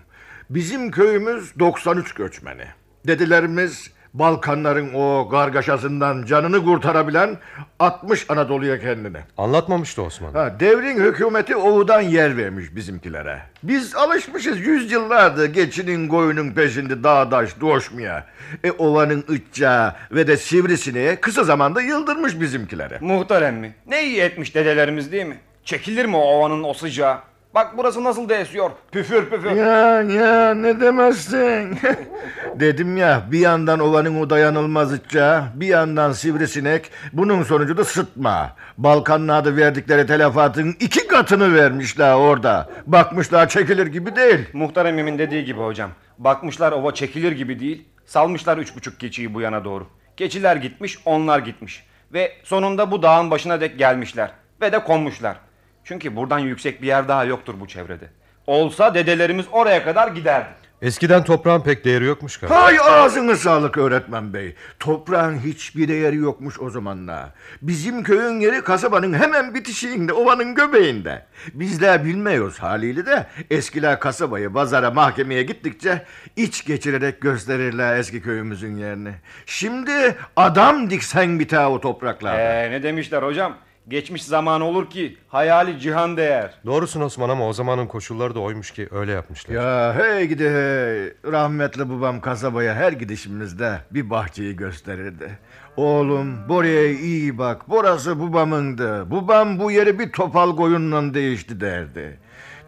Bizim köyümüz 93 göçmeni. Dedilerimiz Balkanların o kargaşasından canını kurtarabilen 60 Anadolu'ya kendine. Anlatmamıştı Osman. Ha, devrin hükümeti ovudan yer vermiş bizimkilere. Biz alışmışız yüzyıllardır geçinin koyunun peşinde dağ taş doşmaya. E ovanın ıtcağı ve de sivrisineğe kısa zamanda yıldırmış bizimkilere. Muhtar emmi. Ne iyi etmiş dedelerimiz değil mi? Çekilir mi o ovanın o sıcağı? Bak burası nasıl da esiyor. Püfür püfür. Ya ya ne demezsin. [LAUGHS] Dedim ya bir yandan ovanın o dayanılmaz ıtcağı, bir yandan sivrisinek, bunun sonucu da sıtma. Balkan'ın adı verdikleri telefatın iki katını vermişler orada. Bakmışlar çekilir gibi değil. Muhtar emmimin dediği gibi hocam. Bakmışlar ova çekilir gibi değil. Salmışlar üç buçuk keçiyi bu yana doğru. Keçiler gitmiş onlar gitmiş. Ve sonunda bu dağın başına dek gelmişler. Ve de konmuşlar. Çünkü buradan yüksek bir yer daha yoktur bu çevrede. Olsa dedelerimiz oraya kadar giderdi. Eskiden toprağın pek değeri yokmuş galiba. Hay ağzını sağlık öğretmen bey. Toprağın hiçbir değeri yokmuş o zamanlar. Bizim köyün yeri kasabanın hemen bitişiğinde, ovanın göbeğinde. Bizler bilmiyoruz haliyle de eskiler kasabayı, pazara, mahkemeye gittikçe iç geçirerek gösterirler eski köyümüzün yerini. Şimdi adam diksen biter o topraklarda. Ee, ne demişler hocam? Geçmiş zaman olur ki hayali cihan değer. Doğrusun Osman ama o zamanın koşulları da oymuş ki öyle yapmışlar. Ya hey gidi hey. Rahmetli babam kasabaya her gidişimizde bir bahçeyi gösterirdi. Oğlum buraya iyi bak. Burası babamındı. Babam bu yeri bir topal koyunla değişti derdi.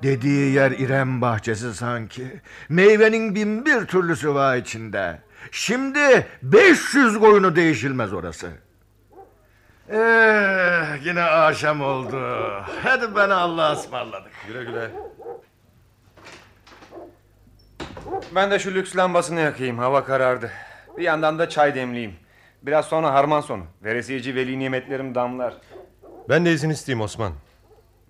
Dediği yer İrem bahçesi sanki. Meyvenin bin bir türlüsü var içinde. Şimdi 500 koyunu değişilmez orası. Eh, yine akşam oldu. Hadi beni Allah'a ısmarladık. Güle güle. Ben de şu lüks lambasını yakayım. Hava karardı. Bir yandan da çay demleyeyim. Biraz sonra harman sonu. Veresiyeci veli nimetlerim damlar. Ben de izin isteyeyim Osman.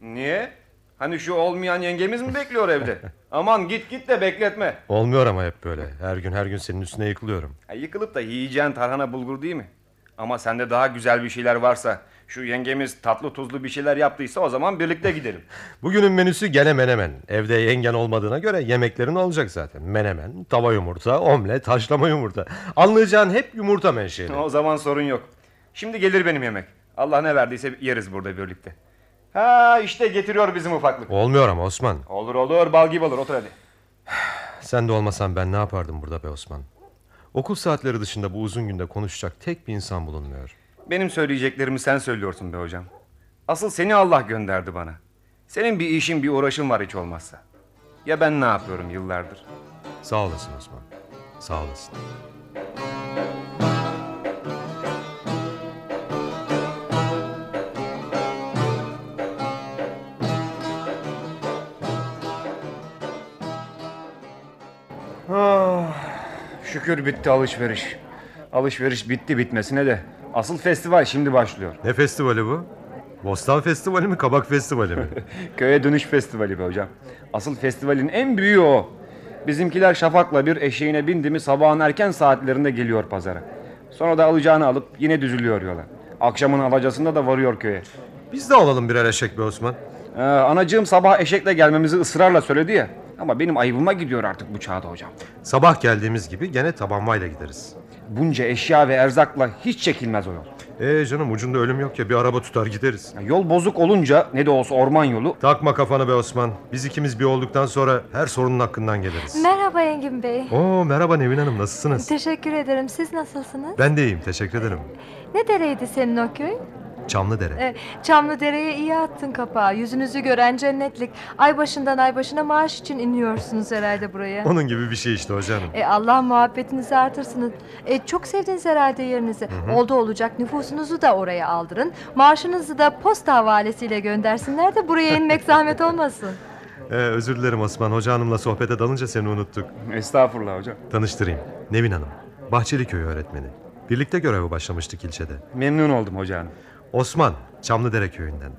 Niye? Hani şu olmayan yengemiz mi bekliyor evde? [LAUGHS] Aman git git de bekletme. Olmuyor ama hep böyle. Her gün her gün senin üstüne yıkılıyorum. Ya yıkılıp da yiyeceğin tarhana bulgur değil mi? Ama sende daha güzel bir şeyler varsa... ...şu yengemiz tatlı tuzlu bir şeyler yaptıysa o zaman birlikte gidelim. [LAUGHS] Bugünün menüsü gene menemen. Evde yengen olmadığına göre yemeklerin olacak zaten. Menemen, tava yumurta, omlet, haşlama yumurta. Anlayacağın hep yumurta menşeli. o zaman sorun yok. Şimdi gelir benim yemek. Allah ne verdiyse yeriz burada birlikte. Ha işte getiriyor bizim ufaklık. Olmuyor ama Osman. Olur olur bal gibi olur otur hadi. [SIGHS] Sen de olmasan ben ne yapardım burada be Osman? Okul saatleri dışında bu uzun günde konuşacak tek bir insan bulunmuyor. Benim söyleyeceklerimi sen söylüyorsun be hocam. Asıl seni Allah gönderdi bana. Senin bir işin bir uğraşın var hiç olmazsa. Ya ben ne yapıyorum yıllardır? Sağ olasın Osman. Sağ olasın. Şükür bitti alışveriş. Alışveriş bitti bitmesine de. Asıl festival şimdi başlıyor. Ne festivali bu? Bostan Festivali mi, Kabak Festivali mi? [LAUGHS] Köye dönüş festivali be hocam. Asıl festivalin en büyüğü o. Bizimkiler Şafak'la bir eşeğine bindi mi sabahın erken saatlerinde geliyor pazara. Sonra da alacağını alıp yine düzülüyor yola. Akşamın alacasında da varıyor köye. Biz de alalım birer eşek be Osman. Ee, anacığım sabah eşekle gelmemizi ısrarla söyledi ya. Ama benim ayıbıma gidiyor artık bu çağda hocam. Sabah geldiğimiz gibi gene tabanmayla gideriz. Bunca eşya ve erzakla hiç çekilmez o yol. Ee canım ucunda ölüm yok ya bir araba tutar gideriz. Ya yol bozuk olunca ne de olsa orman yolu. Takma kafanı be Osman. Biz ikimiz bir olduktan sonra her sorunun hakkından geliriz. Merhaba Engin Bey. Oo merhaba Nevin Hanım nasılsınız? Teşekkür ederim. Siz nasılsınız? Ben de iyiyim teşekkür ederim. Ne dereydi senin o köy? Çamlıdere. Ee, Çamlıdere'ye iyi attın kapağı. Yüzünüzü gören cennetlik. Ay başından ay başına maaş için iniyorsunuz herhalde buraya. Onun gibi bir şey işte hocam. E, Allah muhabbetinizi artırsın. E, çok sevdiniz herhalde yerinizi. Hı hı. Oldu olacak nüfusunuzu da oraya aldırın. Maaşınızı da posta havalesiyle göndersinler de buraya inmek [LAUGHS] zahmet olmasın. Ee, özür dilerim Osman. Hoca hanımla sohbete dalınca seni unuttuk. Estağfurullah hocam. Tanıştırayım. Nevin Hanım. Bahçeli köyü öğretmeni. Birlikte göreve başlamıştık ilçede. Memnun oldum hocam. Osman. Çamlıdere köyünden.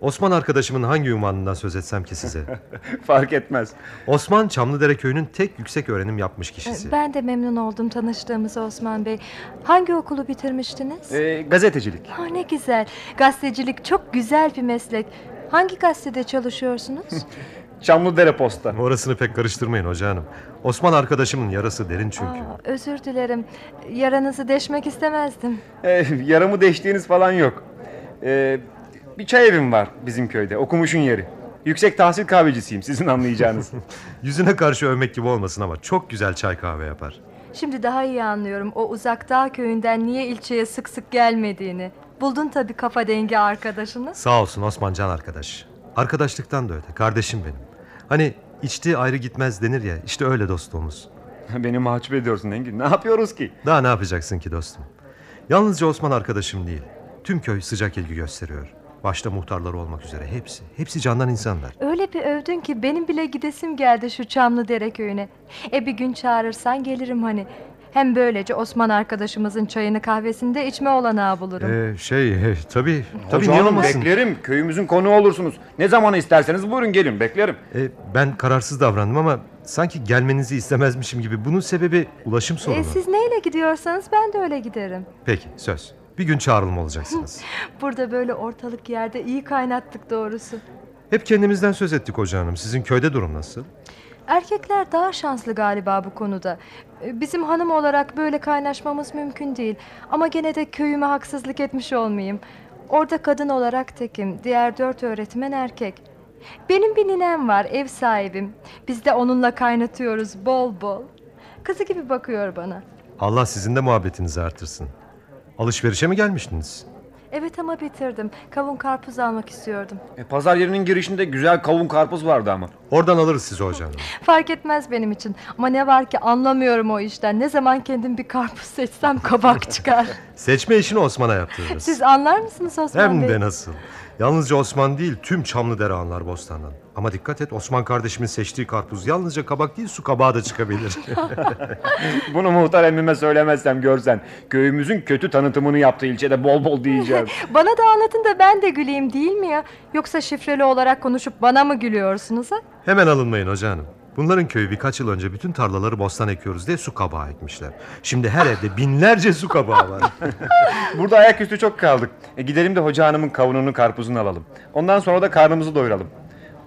Osman arkadaşımın hangi ünvanından söz etsem ki size? [LAUGHS] Fark etmez. Osman Çamlıdere köyünün tek yüksek öğrenim yapmış kişisi. Ben de memnun oldum tanıştığımıza Osman Bey. Hangi okulu bitirmiştiniz? Ee, gazetecilik. Ha, ne güzel. Gazetecilik çok güzel bir meslek. Hangi gazetede çalışıyorsunuz? [LAUGHS] Çamlıdere posta. Orasını pek karıştırmayın hoca hanım. Osman arkadaşımın yarası derin çünkü. Aa, özür dilerim. Yaranızı deşmek istemezdim. Ee, yaramı deştiğiniz falan yok. Ee, bir çay evim var bizim köyde. Okumuşun yeri. Yüksek tahsil kahvecisiyim sizin anlayacağınız. [LAUGHS] Yüzüne karşı övmek gibi olmasın ama çok güzel çay kahve yapar. Şimdi daha iyi anlıyorum o uzak dağ köyünden niye ilçeye sık sık gelmediğini. Buldun tabii kafa dengi arkadaşını. Sağ olsun Osman Can arkadaş. Arkadaşlıktan da öte. Kardeşim benim. Hani içti ayrı gitmez denir ya. işte öyle dostluğumuz. [LAUGHS] Beni mahcup ediyorsun Engin. Ne yapıyoruz ki? Daha ne yapacaksın ki dostum? Yalnızca Osman arkadaşım değil. Tüm köy sıcak ilgi gösteriyor. Başta muhtarları olmak üzere hepsi. Hepsi candan insanlar. Öyle bir övdün ki benim bile gidesim geldi şu Çamlıdere köyüne. E bir gün çağırırsan gelirim hani. Hem böylece Osman arkadaşımızın çayını kahvesini de içme olanağı bulurum. Ee, şey e, tabii. Tabii Hoca niye hanım, olmasın? beklerim. Köyümüzün konuğu olursunuz. Ne zaman isterseniz buyurun gelin beklerim. E, ben kararsız davrandım ama sanki gelmenizi istemezmişim gibi. Bunun sebebi ulaşım sorunu. E, siz neyle gidiyorsanız ben de öyle giderim. Peki söz. Bir gün çağrılma olacaksınız. [LAUGHS] Burada böyle ortalık yerde iyi kaynattık doğrusu. Hep kendimizden söz ettik hoca hanım. Sizin köyde durum nasıl? Erkekler daha şanslı galiba bu konuda. E, Bizim hanım olarak böyle kaynaşmamız mümkün değil. Ama gene de köyüme haksızlık etmiş olmayayım. Orada kadın olarak tekim, diğer dört öğretmen erkek. Benim bir ninem var, ev sahibim. Biz de onunla kaynatıyoruz bol bol. Kızı gibi bakıyor bana. Allah sizin de muhabbetinizi artırsın. Alışverişe mi gelmiştiniz? Evet ama bitirdim. Kavun karpuz almak istiyordum. E, pazar yerinin girişinde güzel kavun karpuz vardı ama. Oradan alırız sizi hoca hanım. [LAUGHS] Fark etmez benim için. Ama ne var ki anlamıyorum o işten. Ne zaman kendim bir karpuz seçsem kabak çıkar. [LAUGHS] Seçme işini Osman'a yaptırırız. Siz anlar mısınız Osman Hem Bey? de nasıl. Yalnızca Osman değil tüm Çamlıdere anlar bostandan. Ama dikkat et Osman kardeşimin seçtiği karpuz yalnızca kabak değil su kabağı da çıkabilir. [LAUGHS] Bunu muhtar emmime söylemezsem görsen. Köyümüzün kötü tanıtımını yaptı ilçede bol bol diyeceğim. [LAUGHS] Bana da anlatın da ben de güleyim değil mi ya? Yoksa şifreli olarak konuşup bana mı gülüyorsunuz ha? Hemen alınmayın hoca hanım. Bunların köyü birkaç yıl önce bütün tarlaları bostan ekiyoruz diye su kabağı ekmişler. Şimdi her evde binlerce su kabağı var. [LAUGHS] Burada ayaküstü çok kaldık. E, gidelim de hoca hanımın kavununu karpuzunu alalım. Ondan sonra da karnımızı doyuralım.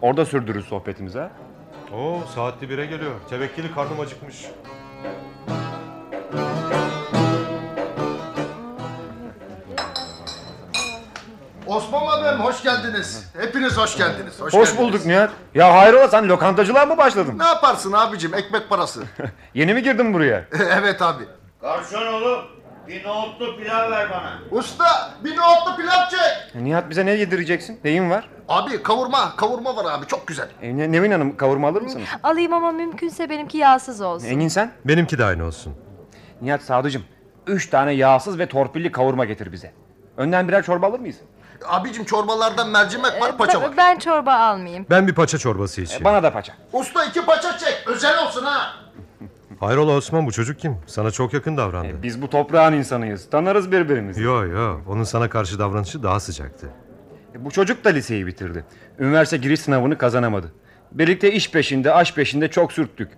Orada sürdürürüz sohbetimizi ha. Oo saatli bire geliyor. Tevekkili karnım acıkmış. Osman abim hoş geldiniz. Hepiniz hoş geldiniz. Hoş, geldiniz. bulduk Nihat. Ya hayrola sen lokantacılığa mı başladın? Ne yaparsın abicim ekmek parası. [LAUGHS] Yeni mi girdin buraya? [LAUGHS] evet abi. Garson oğlum bir nohutlu pilav ver bana. Usta bir nohutlu pilav çek. E, Nihat bize ne yedireceksin? Neyin var? Abi kavurma kavurma var abi çok güzel. E, Ne- Nevin Hanım kavurma alır mısınız? [LAUGHS] Alayım ama mümkünse benimki yağsız olsun. Engin sen? Benimki de aynı olsun. Nihat Sadıcım. Üç tane yağsız ve torpilli kavurma getir bize. Önden birer çorba alır mıyız? Abicim çorbalardan mercimek var paça var. Ben, çorba almayayım. Ben bir paça çorbası içeyim. Bana da paça. Usta iki paça çek özel olsun ha. Hayrola Osman bu çocuk kim? Sana çok yakın davrandı. Biz bu toprağın insanıyız. Tanırız birbirimizi. Yo yo onun sana karşı davranışı daha sıcaktı. E, Bu çocuk da liseyi bitirdi. Üniversite giriş sınavını kazanamadı. Birlikte iş peşinde, aş peşinde çok sürttük.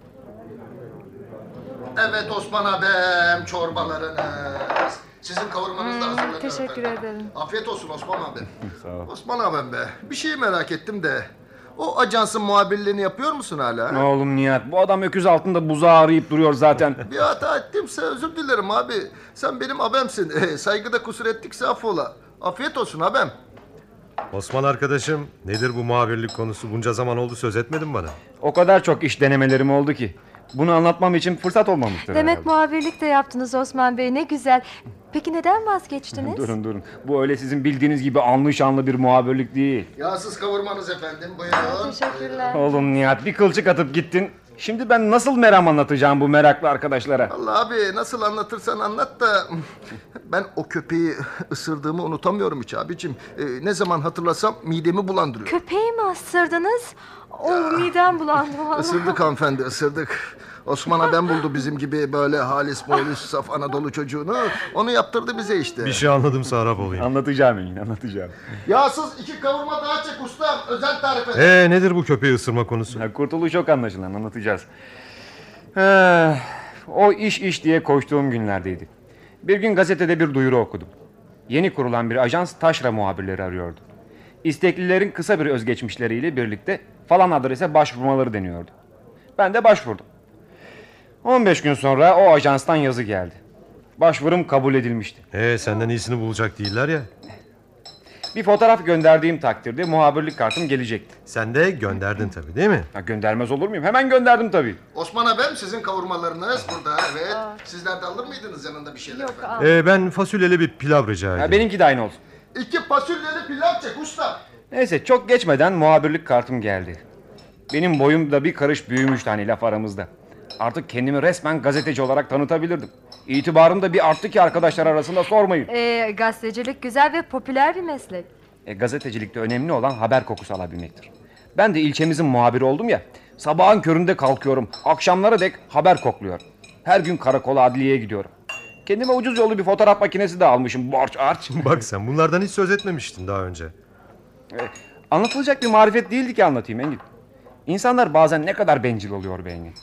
Evet Osman abim çorbalarınız. Sizin kavurmanız da hazırlanıyor. Hmm, teşekkür efendim. ederim. Afiyet olsun Osman abi. Sağ ol. Osman abim be bir şeyi merak ettim de. O ajansın muhabirliğini yapıyor musun hala? Ne oğlum Nihat, bu adam öküz altında buzağı arayıp duruyor zaten. [LAUGHS] Bir hata ettimse özür dilerim abi. Sen benim abemsin. E, [LAUGHS] saygıda kusur ettikse affola. Afiyet olsun abem. Osman arkadaşım nedir bu muhabirlik konusu? Bunca zaman oldu söz etmedin bana. O kadar çok iş denemelerim oldu ki. Bunu anlatmam için fırsat olmamıştır Demek herhalde. muhabirlik de yaptınız Osman Bey ne güzel. Peki neden vazgeçtiniz? Durun durun. Bu öyle sizin bildiğiniz gibi anlı şanlı bir muhabirlik değil. Yağsız kavurmanız efendim buyurun. Teşekkürler. Oğlum Nihat bir kılçık atıp gittin. Şimdi ben nasıl meram anlatacağım bu meraklı arkadaşlara? Allah abi nasıl anlatırsan anlat da ben o köpeği ısırdığımı unutamıyorum hiç abicim. E, ne zaman hatırlasam midemi bulandırıyor. Köpeği mi ısırdınız? Oh midem bulandı vallahi. Isırdık hanımefendi ısırdık. Osman'a ben buldu bizim gibi böyle halis moğlis saf Anadolu çocuğunu. Onu yaptırdı bize işte. Bir şey anladım Sarap olayım. Anlatacağım Engin anlatacağım. Yağsız iki kavurma daha çek ustam. Özel tarif et. Ee nedir bu köpeği ısırma konusu? Ha, kurtuluş çok anlaşılan anlatacağız. Eh, o iş iş diye koştuğum günlerdeydi. Bir gün gazetede bir duyuru okudum. Yeni kurulan bir ajans taşra muhabirleri arıyordu. İsteklilerin kısa bir özgeçmişleriyle birlikte falan adrese başvurmaları deniyordu. Ben de başvurdum. 15 gün sonra o ajanstan yazı geldi. Başvurum kabul edilmişti. Ee, senden iyisini bulacak değiller ya. Bir fotoğraf gönderdiğim takdirde muhabirlik kartım gelecekti. Sen de gönderdin tabii değil mi? Ha, göndermez olur muyum? Hemen gönderdim tabii. Osman abim sizin kavurmalarınız burada evet. Sizler de alır mıydınız yanında bir şeyler efendim? Ee, ben fasulyeli bir pilav rica. Ha, benimki de aynı olsun. İki fasulyeli pilav çek usta. Neyse çok geçmeden muhabirlik kartım geldi. Benim boyum da bir karış büyümüştü hani laf aramızda. Artık kendimi resmen gazeteci olarak tanıtabilirdim. İtibarım da bir arttı ki arkadaşlar arasında sormayın. Ee, gazetecilik güzel ve popüler bir meslek. E, gazetecilikte önemli olan haber kokusu alabilmektir. Ben de ilçemizin muhabiri oldum ya. Sabahın köründe kalkıyorum. Akşamlara dek haber kokluyor. Her gün karakola adliyeye gidiyorum. Kendime ucuz yollu bir fotoğraf makinesi de almışım. Borç harç. Bak sen bunlardan hiç söz etmemiştin daha önce. E, anlatılacak bir marifet değildi ki anlatayım Engin. İnsanlar bazen ne kadar bencil oluyor be Engin.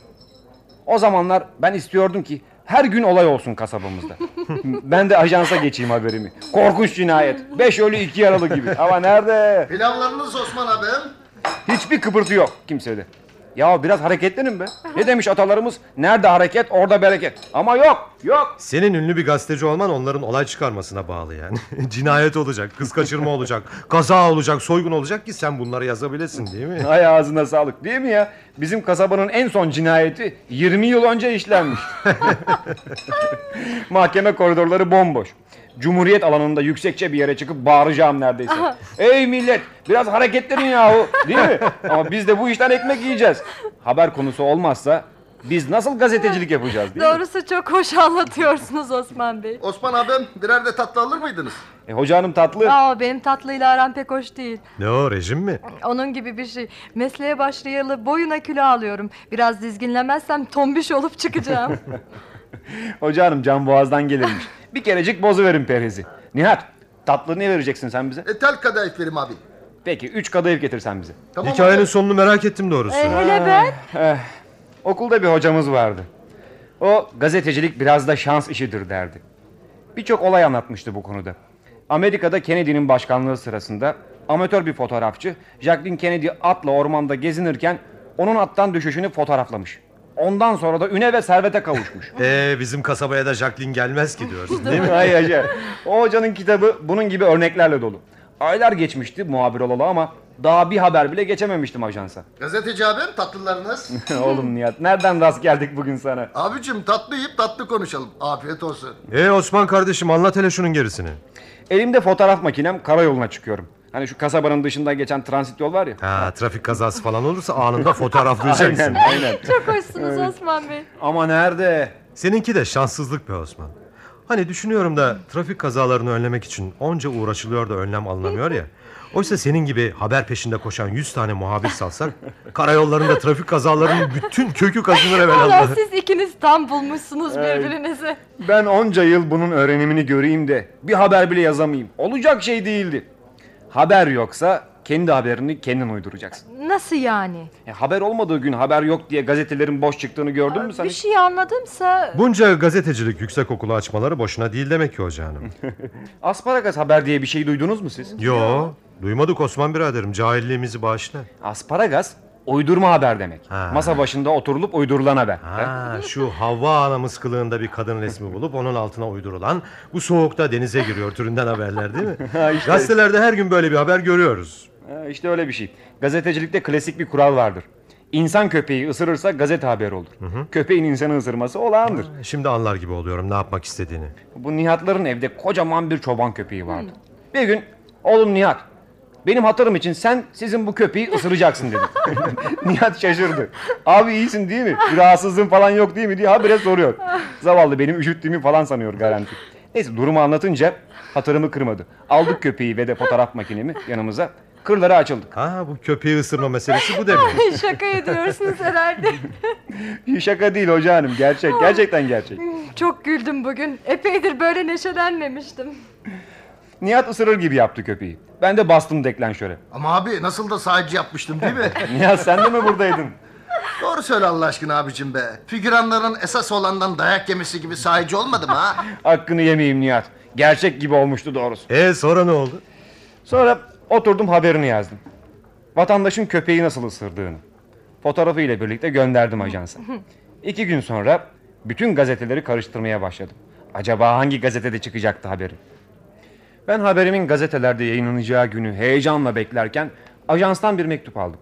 O zamanlar ben istiyordum ki her gün olay olsun kasabamızda. [LAUGHS] ben de ajansa geçeyim haberimi. Korkunç cinayet. Beş ölü iki yaralı gibi. Ama nerede? Pilavlarınız Osman abim. Hiçbir kıpırtı yok kimsede. Ya biraz hareketlenin be. Ne demiş atalarımız? Nerede hareket orada bereket. Ama yok yok. Senin ünlü bir gazeteci olman onların olay çıkarmasına bağlı yani. [LAUGHS] Cinayet olacak, kız kaçırma olacak, kaza olacak, soygun olacak ki sen bunları yazabilesin değil mi? Ay ağzına sağlık değil mi ya? Bizim kasabanın en son cinayeti 20 yıl önce işlenmiş. [LAUGHS] Mahkeme koridorları bomboş. Cumhuriyet alanında yüksekçe bir yere çıkıp bağıracağım neredeyse. Ey millet biraz hareketlenin yahu değil mi? [LAUGHS] Ama biz de bu işten ekmek yiyeceğiz. Haber konusu olmazsa biz nasıl gazetecilik yapacağız değil mi? Doğrusu çok hoş anlatıyorsunuz Osman Bey. Osman abim birer de tatlı alır mıydınız? E, hoca hanım tatlı. Aa, benim tatlıyla aram pek hoş değil. Ne o rejim mi? Onun gibi bir şey. Mesleğe başlayalı boyuna kilo alıyorum. Biraz dizginlemezsem tombiş olup çıkacağım. [LAUGHS] Hoca hanım can boğazdan gelirmiş. Bir kerecik bozuverin perhizi. Nihat tatlı ne vereceksin sen bize? E, tel kadayıf verim abi. Peki üç kadayıf getirsen bize. Tamam Hikayenin sonunu merak ettim doğrusu. E, hele ben? Eh, okulda bir hocamız vardı. O gazetecilik biraz da şans işidir derdi. Birçok olay anlatmıştı bu konuda. Amerika'da Kennedy'nin başkanlığı sırasında amatör bir fotoğrafçı Jacqueline Kennedy atla ormanda gezinirken onun attan düşüşünü fotoğraflamış. Ondan sonra da üne ve servete kavuşmuş. [LAUGHS] Ee, bizim kasabaya da Jacqueline gelmez ki diyorsun değil mi? Ay yaşa. O hocanın kitabı bunun gibi örneklerle dolu. Aylar geçmişti muhabir olalı ama daha bir haber bile geçememiştim ajansa. Gazeteci abim tatlılarınız. [LAUGHS] Oğlum Nihat nereden rast geldik bugün sana? Abicim tatlı yiyip tatlı konuşalım. Afiyet olsun. Ee Osman kardeşim anlat hele şunun gerisini. Elimde fotoğraf makinem karayoluna çıkıyorum. Hani şu kasabanın dışında geçen transit yol var ya. Ha, trafik kazası falan olursa anında fotoğraflayacaksın. [LAUGHS] Aynen aynen. [LAUGHS] Çok hoşsunuz Osman Bey. Ama nerede? Seninki de şanssızlık be Osman. Hani düşünüyorum da trafik kazalarını önlemek için onca uğraşılıyor da önlem alınamıyor ya. Oysa senin gibi haber peşinde koşan 100 tane muhabir salsak [LAUGHS] karayollarında trafik kazalarının bütün kökü kazınır Valla evvelallah. siz ikiniz tam bulmuşsunuz birbirinizi. Ben onca yıl bunun öğrenimini göreyim de bir haber bile yazamayayım. Olacak şey değildi. Haber yoksa kendi haberini kendin uyduracaksın. Nasıl yani? E, haber olmadığı gün haber yok diye gazetelerin boş çıktığını gördün mü sen? Bir hiç? şey anladımsa... Bunca gazetecilik yüksek okulu açmaları boşuna değil demek ki hoca hanım. [LAUGHS] Asparagas haber diye bir şey duydunuz mu siz? Yo, duymadık Osman biraderim. Cahilliğimizi bağışla. Asparagas uydurma haber demek. Ha. Masa başında oturulup uydurulan haber. Ha, şu Havva anamız kılığında bir kadın resmi bulup onun altına uydurulan bu soğukta denize giriyor türünden haberler değil mi? [LAUGHS] Ha, işte. Gazetelerde her gün böyle bir haber görüyoruz. Ha, işte öyle bir şey. Gazetecilikte klasik bir kural vardır. İnsan köpeği ısırırsa gazete haberi olur. Köpeğin insanı ısırması olağandır. Şimdi anlar gibi oluyorum ne yapmak istediğini. Bu Nihatların evde kocaman bir çoban köpeği vardı. Bir gün oğlum Nihat benim hatırım için sen sizin bu köpeği ısıracaksın dedi. [LAUGHS] Nihat şaşırdı. Abi iyisin değil mi? Bir rahatsızlığın falan yok değil mi diye habire soruyor. Zavallı benim üşüttüğümü falan sanıyor garanti. Neyse durumu anlatınca hatırımı kırmadı. Aldık köpeği ve de fotoğraf makinemi yanımıza. Kırları açıldık. Ha bu köpeği ısırma meselesi bu demek. [LAUGHS] Şaka ediyorsunuz herhalde. [LAUGHS] Şaka değil hoca hanım gerçek. Gerçekten gerçek. Çok güldüm bugün. Epeydir böyle neşelenmemiştim. Nihat ısırır gibi yaptı köpeği. Ben de bastım deklanşöre. Ama abi nasıl da sahici yapmıştım değil mi? [LAUGHS] Nihat sen de mi buradaydın? Doğru söyle Allah aşkına abicim be. Figüranların esas olandan dayak yemesi gibi sahici olmadım ha? [LAUGHS] Hakkını yemeyeyim Nihat. Gerçek gibi olmuştu doğrusu. E sonra ne oldu? Sonra Oturdum haberini yazdım. Vatandaşın köpeği nasıl ısırdığını. Fotoğrafı ile birlikte gönderdim ajansa. İki gün sonra bütün gazeteleri karıştırmaya başladım. Acaba hangi gazetede çıkacaktı haberi? Ben haberimin gazetelerde yayınlanacağı günü heyecanla beklerken ajanstan bir mektup aldım.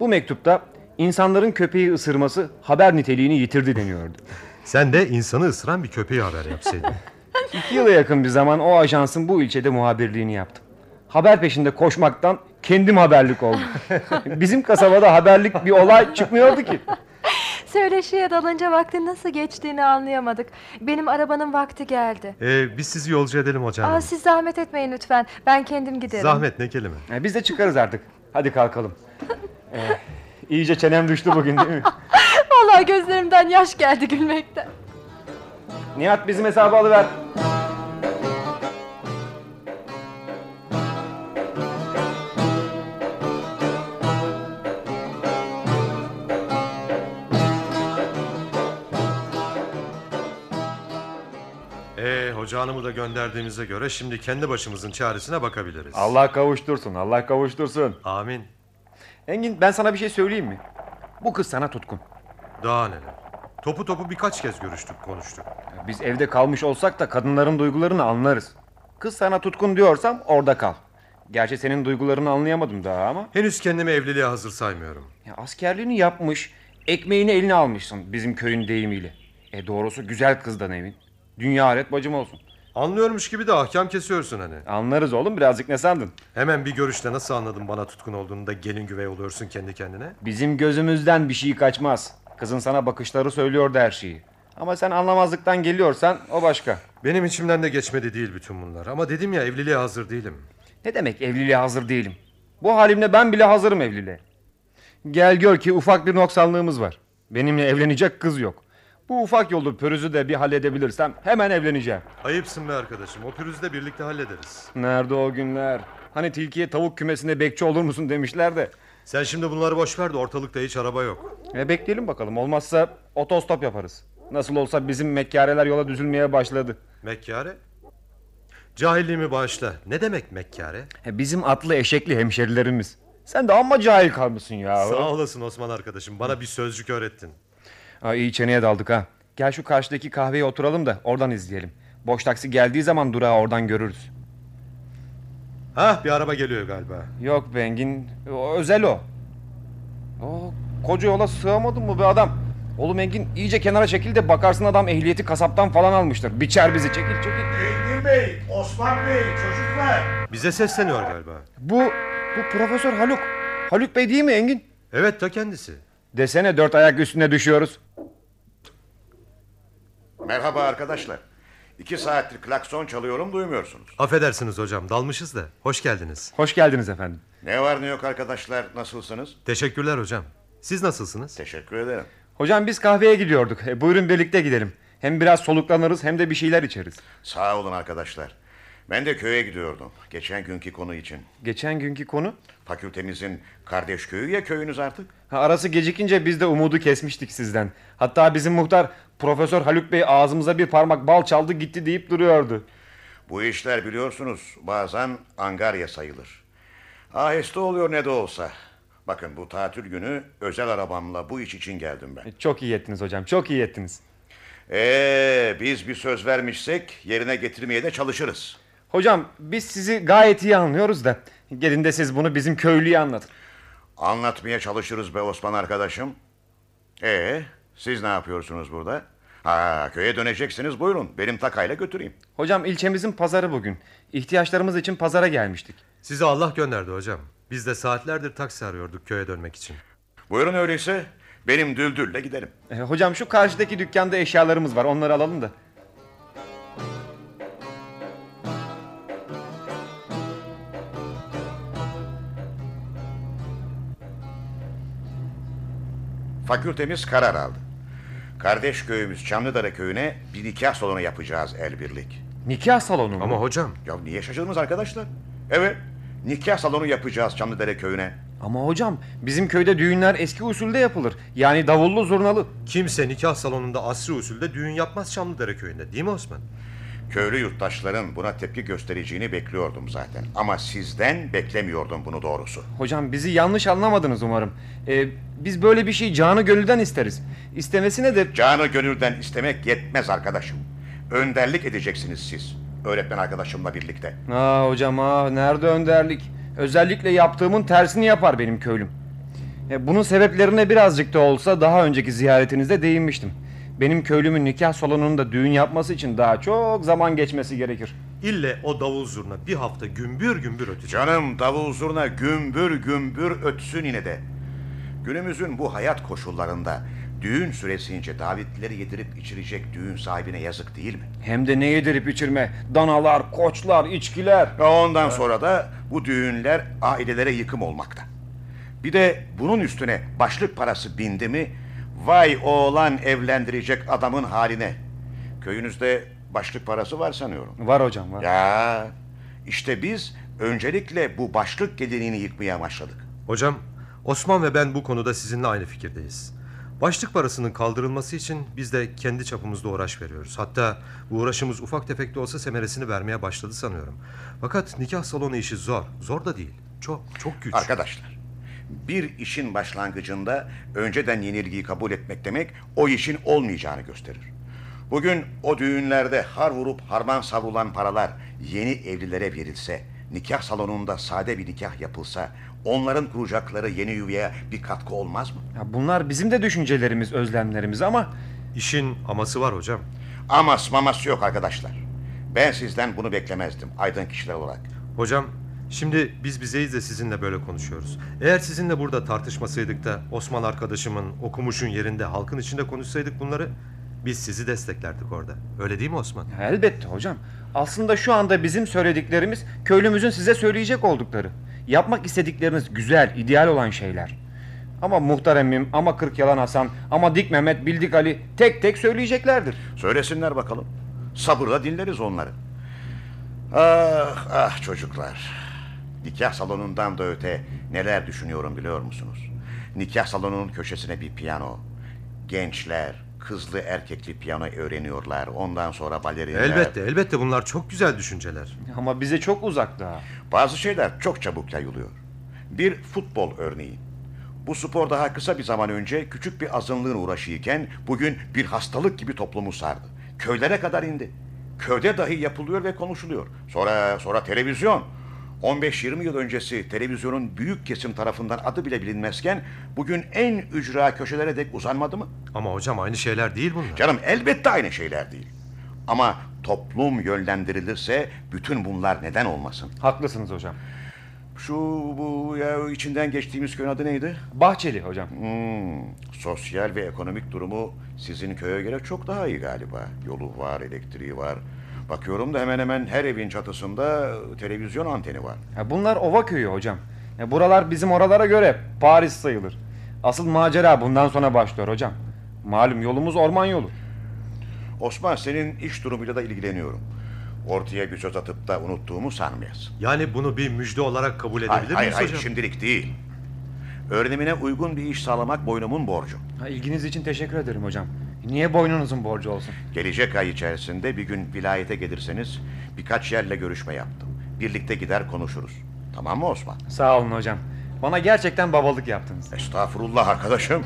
Bu mektupta insanların köpeği ısırması haber niteliğini yitirdi deniyordu. Sen de insanı ısıran bir köpeği haber yapsaydın. [LAUGHS] İki yıla yakın bir zaman o ajansın bu ilçede muhabirliğini yaptım. Haber peşinde koşmaktan kendim haberlik oldum. [LAUGHS] Bizim kasabada haberlik bir olay çıkmıyordu ki. Söyleşiye dalınca vaktin nasıl geçtiğini anlayamadık. Benim arabanın vakti geldi. Ee, biz sizi yolcu edelim hocam. Aa, siz zahmet etmeyin lütfen. Ben kendim giderim. Zahmet ne kelime. E, biz de çıkarız artık. Hadi kalkalım. Ee, iyice çenem düştü bugün değil mi? [LAUGHS] Vallahi gözlerimden yaş geldi gülmekten. Nihat bizim hesabı alıver. Ee, hoca hanımı da gönderdiğimize göre şimdi kendi başımızın çaresine bakabiliriz. Allah kavuştursun, Allah kavuştursun. Amin. Engin ben sana bir şey söyleyeyim mi? Bu kız sana tutkun. Daha neler. Topu topu birkaç kez görüştük, konuştuk. Biz evde kalmış olsak da kadınların duygularını anlarız. Kız sana tutkun diyorsam orada kal. Gerçi senin duygularını anlayamadım daha ama. Henüz kendimi evliliğe hazır saymıyorum. Ya askerliğini yapmış, ekmeğini eline almışsın bizim köyün deyimiyle. E doğrusu güzel kızdan emin. Dünya alet bacım olsun. Anlıyormuş gibi de ahkam kesiyorsun hani. Anlarız oğlum birazcık ne sandın? Hemen bir görüşte nasıl anladın bana tutkun olduğunu da gelin güvey oluyorsun kendi kendine? Bizim gözümüzden bir şey kaçmaz. Kızın sana bakışları söylüyordu her şeyi. Ama sen anlamazlıktan geliyorsan o başka. Benim içimden de geçmedi değil bütün bunlar. Ama dedim ya evliliğe hazır değilim. Ne demek evliliğe hazır değilim? Bu halimle ben bile hazırım evliliğe. Gel gör ki ufak bir noksanlığımız var. Benimle evlenecek kız yok. Bu ufak yolu pürüzü de bir halledebilirsem hemen evleneceğim. Ayıpsın be arkadaşım. O pürüzü de birlikte hallederiz. Nerede o günler? Hani tilkiye tavuk kümesine bekçi olur musun demişler de. Sen şimdi bunları boş ver de ortalıkta hiç araba yok. E bekleyelim bakalım. Olmazsa otostop yaparız. Nasıl olsa bizim mekkareler yola düzülmeye başladı. Mekkare? Cahilliğimi bağışla. Ne demek mekkare? E bizim atlı eşekli hemşerilerimiz. Sen de amma cahil kalmışsın ya. Sağ olasın Osman arkadaşım. Bana bir sözcük öğrettin. Ha, iyi çeneye daldık ha. Gel şu karşıdaki kahveye oturalım da oradan izleyelim. Boş taksi geldiği zaman durağı oradan görürüz. Hah bir araba geliyor galiba. Yok Bengin. O, özel o. O koca yola sığamadın mı be adam? Oğlum Engin iyice kenara çekil de bakarsın adam ehliyeti kasaptan falan almıştır. Biçer bizi çekil çekil. Engin Bey, Osman Bey, çocuklar. Bize sesleniyor galiba. Bu, bu Profesör Haluk. Haluk Bey değil mi Engin? Evet ta kendisi. Desene dört ayak üstüne düşüyoruz. Merhaba arkadaşlar. İki saattir klakson çalıyorum duymuyorsunuz. Affedersiniz hocam dalmışız da. Hoş geldiniz. Hoş geldiniz efendim. Ne var ne yok arkadaşlar nasılsınız? Teşekkürler hocam. Siz nasılsınız? Teşekkür ederim. Hocam biz kahveye gidiyorduk. E, buyurun birlikte gidelim. Hem biraz soluklanırız hem de bir şeyler içeriz. Sağ olun arkadaşlar. Ben de köye gidiyordum. Geçen günkü konu için. Geçen günkü konu? Fakültemizin kardeş köyü ya köyünüz artık. Ha, arası gecikince biz de umudu kesmiştik sizden. Hatta bizim muhtar Profesör Haluk Bey ağzımıza bir parmak bal çaldı gitti deyip duruyordu. Bu işler biliyorsunuz bazen angarya sayılır. Aheste oluyor ne de olsa. Bakın bu tatil günü özel arabamla bu iş için geldim ben. E, Çok iyi ettiniz hocam çok iyi ettiniz. Ee, biz bir söz vermişsek yerine getirmeye de çalışırız. Hocam biz sizi gayet iyi anlıyoruz da gelin de siz bunu bizim köylüye anlatın. Anlatmaya çalışırız be Osman arkadaşım. Ee, siz ne yapıyorsunuz burada? Ha, köye döneceksiniz buyurun. Benim takayla götüreyim. Hocam ilçemizin pazarı bugün. İhtiyaçlarımız için pazara gelmiştik. Sizi Allah gönderdi hocam. Biz de saatlerdir taksi arıyorduk köye dönmek için. Buyurun öyleyse. Benim düldülle giderim. E, hocam şu karşıdaki dükkanda eşyalarımız var onları alalım da. Fakültemiz karar aldı. Kardeş köyümüz Çamlıdere köyüne bir nikah salonu yapacağız el birlik. Nikah salonu mu? Ama hocam. Ya niye şaşırdınız arkadaşlar? Evet, nikah salonu yapacağız Çamlıdere köyüne. Ama hocam bizim köyde düğünler eski usulde yapılır. Yani davullu zurnalı. Kimse nikah salonunda asri usulde düğün yapmaz Çamlıdere köyünde değil mi Osman? Köylü yurttaşların buna tepki göstereceğini bekliyordum zaten. Ama sizden beklemiyordum bunu doğrusu. Hocam bizi yanlış anlamadınız umarım. Ee, biz böyle bir şey canı gönülden isteriz. İstemesine de... Canı gönülden istemek yetmez arkadaşım. Önderlik edeceksiniz siz. Öğretmen arkadaşımla birlikte. Aa hocam aa nerede önderlik? Özellikle yaptığımın tersini yapar benim köylüm. E, bunun sebeplerine birazcık da olsa daha önceki ziyaretinizde değinmiştim. Benim köylümün nikah salonunda düğün yapması için daha çok zaman geçmesi gerekir. İlle o davul zurna bir hafta gümbür gümbür ötecek. Canım davul zurna gümbür gümbür ötsün yine de. Günümüzün bu hayat koşullarında düğün süresince davetlileri yedirip içirecek düğün sahibine yazık değil mi? Hem de ne yedirip içirme. Danalar, koçlar, içkiler. Ve ondan sonra da bu düğünler ailelere yıkım olmakta. Bir de bunun üstüne başlık parası bindi mi vay oğlan evlendirecek adamın haline. Köyünüzde başlık parası var sanıyorum. Var hocam var. Ya işte biz öncelikle bu başlık geleneğini yıkmaya başladık. Hocam Osman ve ben bu konuda sizinle aynı fikirdeyiz. Başlık parasının kaldırılması için biz de kendi çapımızda uğraş veriyoruz. Hatta bu uğraşımız ufak tefek de olsa semeresini vermeye başladı sanıyorum. Fakat nikah salonu işi zor. Zor da değil. Çok çok güç. Arkadaşlar bir işin başlangıcında önceden yenilgiyi kabul etmek demek o işin olmayacağını gösterir. Bugün o düğünlerde har vurup harman savrulan paralar yeni evlilere verilse, nikah salonunda sade bir nikah yapılsa, onların kuracakları yeni yuvaya bir katkı olmaz mı? Ya bunlar bizim de düşüncelerimiz, özlemlerimiz ama... işin aması var hocam. Amas maması yok arkadaşlar. Ben sizden bunu beklemezdim aydın kişiler olarak. Hocam şimdi biz bizeyiz de sizinle böyle konuşuyoruz. Eğer sizinle burada tartışmasaydık da Osman arkadaşımın okumuşun yerinde halkın içinde konuşsaydık bunları biz sizi desteklerdik orada. Öyle değil mi Osman? Elbette hocam. Aslında şu anda bizim söylediklerimiz köylümüzün size söyleyecek oldukları. Yapmak istedikleriniz güzel, ideal olan şeyler. Ama muhtar emmim, ama Kırk Yalan Hasan, ama Dik Mehmet, Bildik Ali tek tek söyleyeceklerdir. Söylesinler bakalım. Sabırla dinleriz onları. Ah ah çocuklar. Nikah salonundan da öte neler düşünüyorum biliyor musunuz? Nikah salonunun köşesine bir piyano. Gençler kızlı erkekli piyano öğreniyorlar. Ondan sonra balerinler. Elbette elbette bunlar çok güzel düşünceler. Ama bize çok uzak daha. Bazı şeyler çok çabuk yayılıyor. Bir futbol örneği. Bu spor daha kısa bir zaman önce küçük bir azınlığın uğraşıyken bugün bir hastalık gibi toplumu sardı. Köylere kadar indi. Köyde dahi yapılıyor ve konuşuluyor. Sonra sonra televizyon. 15-20 yıl öncesi televizyonun büyük kesim tarafından adı bile bilinmezken bugün en ücra köşelere dek uzanmadı mı? Ama hocam aynı şeyler değil bunlar. Canım elbette aynı şeyler değil. Ama toplum yönlendirilirse bütün bunlar neden olmasın? Haklısınız hocam. Şu bu ya içinden geçtiğimiz köyün adı neydi? Bahçeli hocam. Hmm, sosyal ve ekonomik durumu sizin köye göre çok daha iyi galiba. Yolu var, elektriği var. Bakıyorum da hemen hemen her evin çatısında televizyon anteni var. Ya bunlar ova köyü hocam. Ya buralar bizim oralara göre Paris sayılır. Asıl macera bundan sonra başlıyor hocam. Malum yolumuz orman yolu. Osman senin iş durumuyla da ilgileniyorum. Ortaya bir söz atıp da unuttuğumu sanmayasın. Yani bunu bir müjde olarak kabul edebilir Hayır, hayır, miyiz hayır hocam? şimdilik değil. Öğrenimine uygun bir iş sağlamak boynumun borcu. Ha, ilginiz için teşekkür ederim hocam. Niye boynunuzun borcu olsun? Gelecek ay içerisinde bir gün vilayete gelirseniz birkaç yerle görüşme yaptım. Birlikte gider konuşuruz. Tamam mı Osman? Sağ olun hocam. Bana gerçekten babalık yaptınız. Estağfurullah arkadaşım.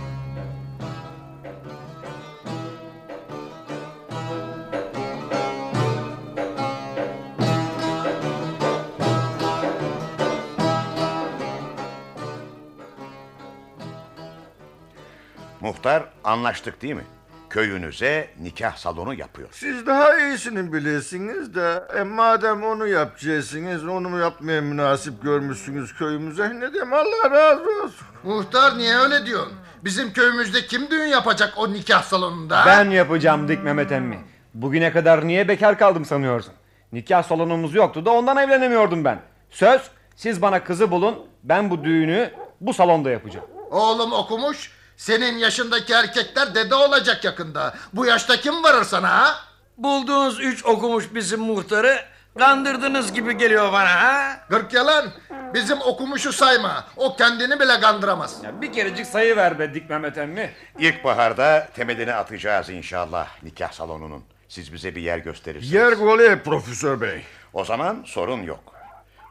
Muhtar anlaştık değil mi? Köyünüze nikah salonu yapıyor. Siz daha iyisini bilirsiniz de e, madem onu yapacaksınız onu yapmaya münasip görmüşsünüz köyümüze ne diyeyim Allah razı olsun. Muhtar niye öyle diyorsun? Bizim köyümüzde kim düğün yapacak o nikah salonunda? Ben yapacağım Dik Mehmet emmi. Bugüne kadar niye bekar kaldım sanıyorsun? Nikah salonumuz yoktu da ondan evlenemiyordum ben. Söz siz bana kızı bulun ben bu düğünü bu salonda yapacağım. Oğlum okumuş. Senin yaşındaki erkekler dede olacak yakında. Bu yaşta kim varır sana ha? Bulduğunuz üç okumuş bizim muhtarı kandırdınız gibi geliyor bana ha? Gırk yalan. Bizim okumuşu sayma. O kendini bile kandıramaz. Ya bir kerecik sayı ver be Dik Mehmet emmi. İlkbaharda temelini atacağız inşallah nikah salonunun. Siz bize bir yer gösterirsiniz. Yer golü profesör bey. O zaman sorun yok.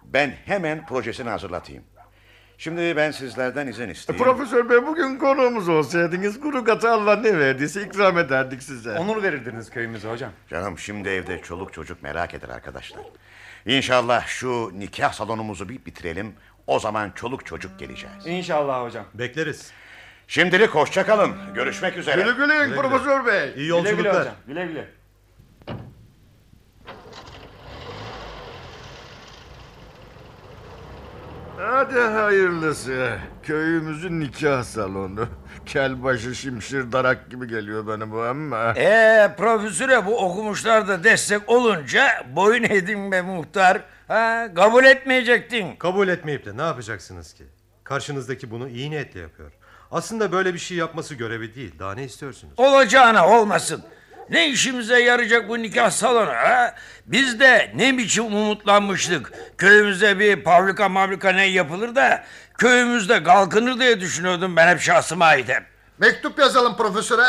Ben hemen projesini hazırlatayım. Şimdi ben sizlerden izin isteyeyim. Profesör bey bugün konuğumuz olsaydınız kuru katı Allah ne verdiyse ikram ederdik size. Onur verirdiniz köyümüze hocam. Canım şimdi evde çoluk çocuk merak eder arkadaşlar. İnşallah şu nikah salonumuzu bir bitirelim. O zaman çoluk çocuk geleceğiz. İnşallah hocam. Bekleriz. Şimdilik hoşça kalın. Görüşmek üzere. Güle güle profesör bey. İyi Güle güle yolculuklar. hocam. Güle güle. Hadi hayırlısı. Köyümüzün nikah salonu. Kelbaşı şimşir darak gibi geliyor bana bu ama. Ee profesöre bu okumuşlar da destek olunca boyun edin be muhtar. Ha, kabul etmeyecektin. Kabul etmeyip de ne yapacaksınız ki? Karşınızdaki bunu iyi niyetle yapıyor. Aslında böyle bir şey yapması görevi değil. Daha ne istiyorsunuz? Olacağına olmasın. Ne işimize yarayacak bu nikah salonu ha? Biz de ne biçim umutlanmıştık. Köyümüzde bir fabrika mabrika ne yapılır da köyümüzde kalkınır diye düşünüyordum ben hep şahsıma ait hep. Mektup yazalım profesöre.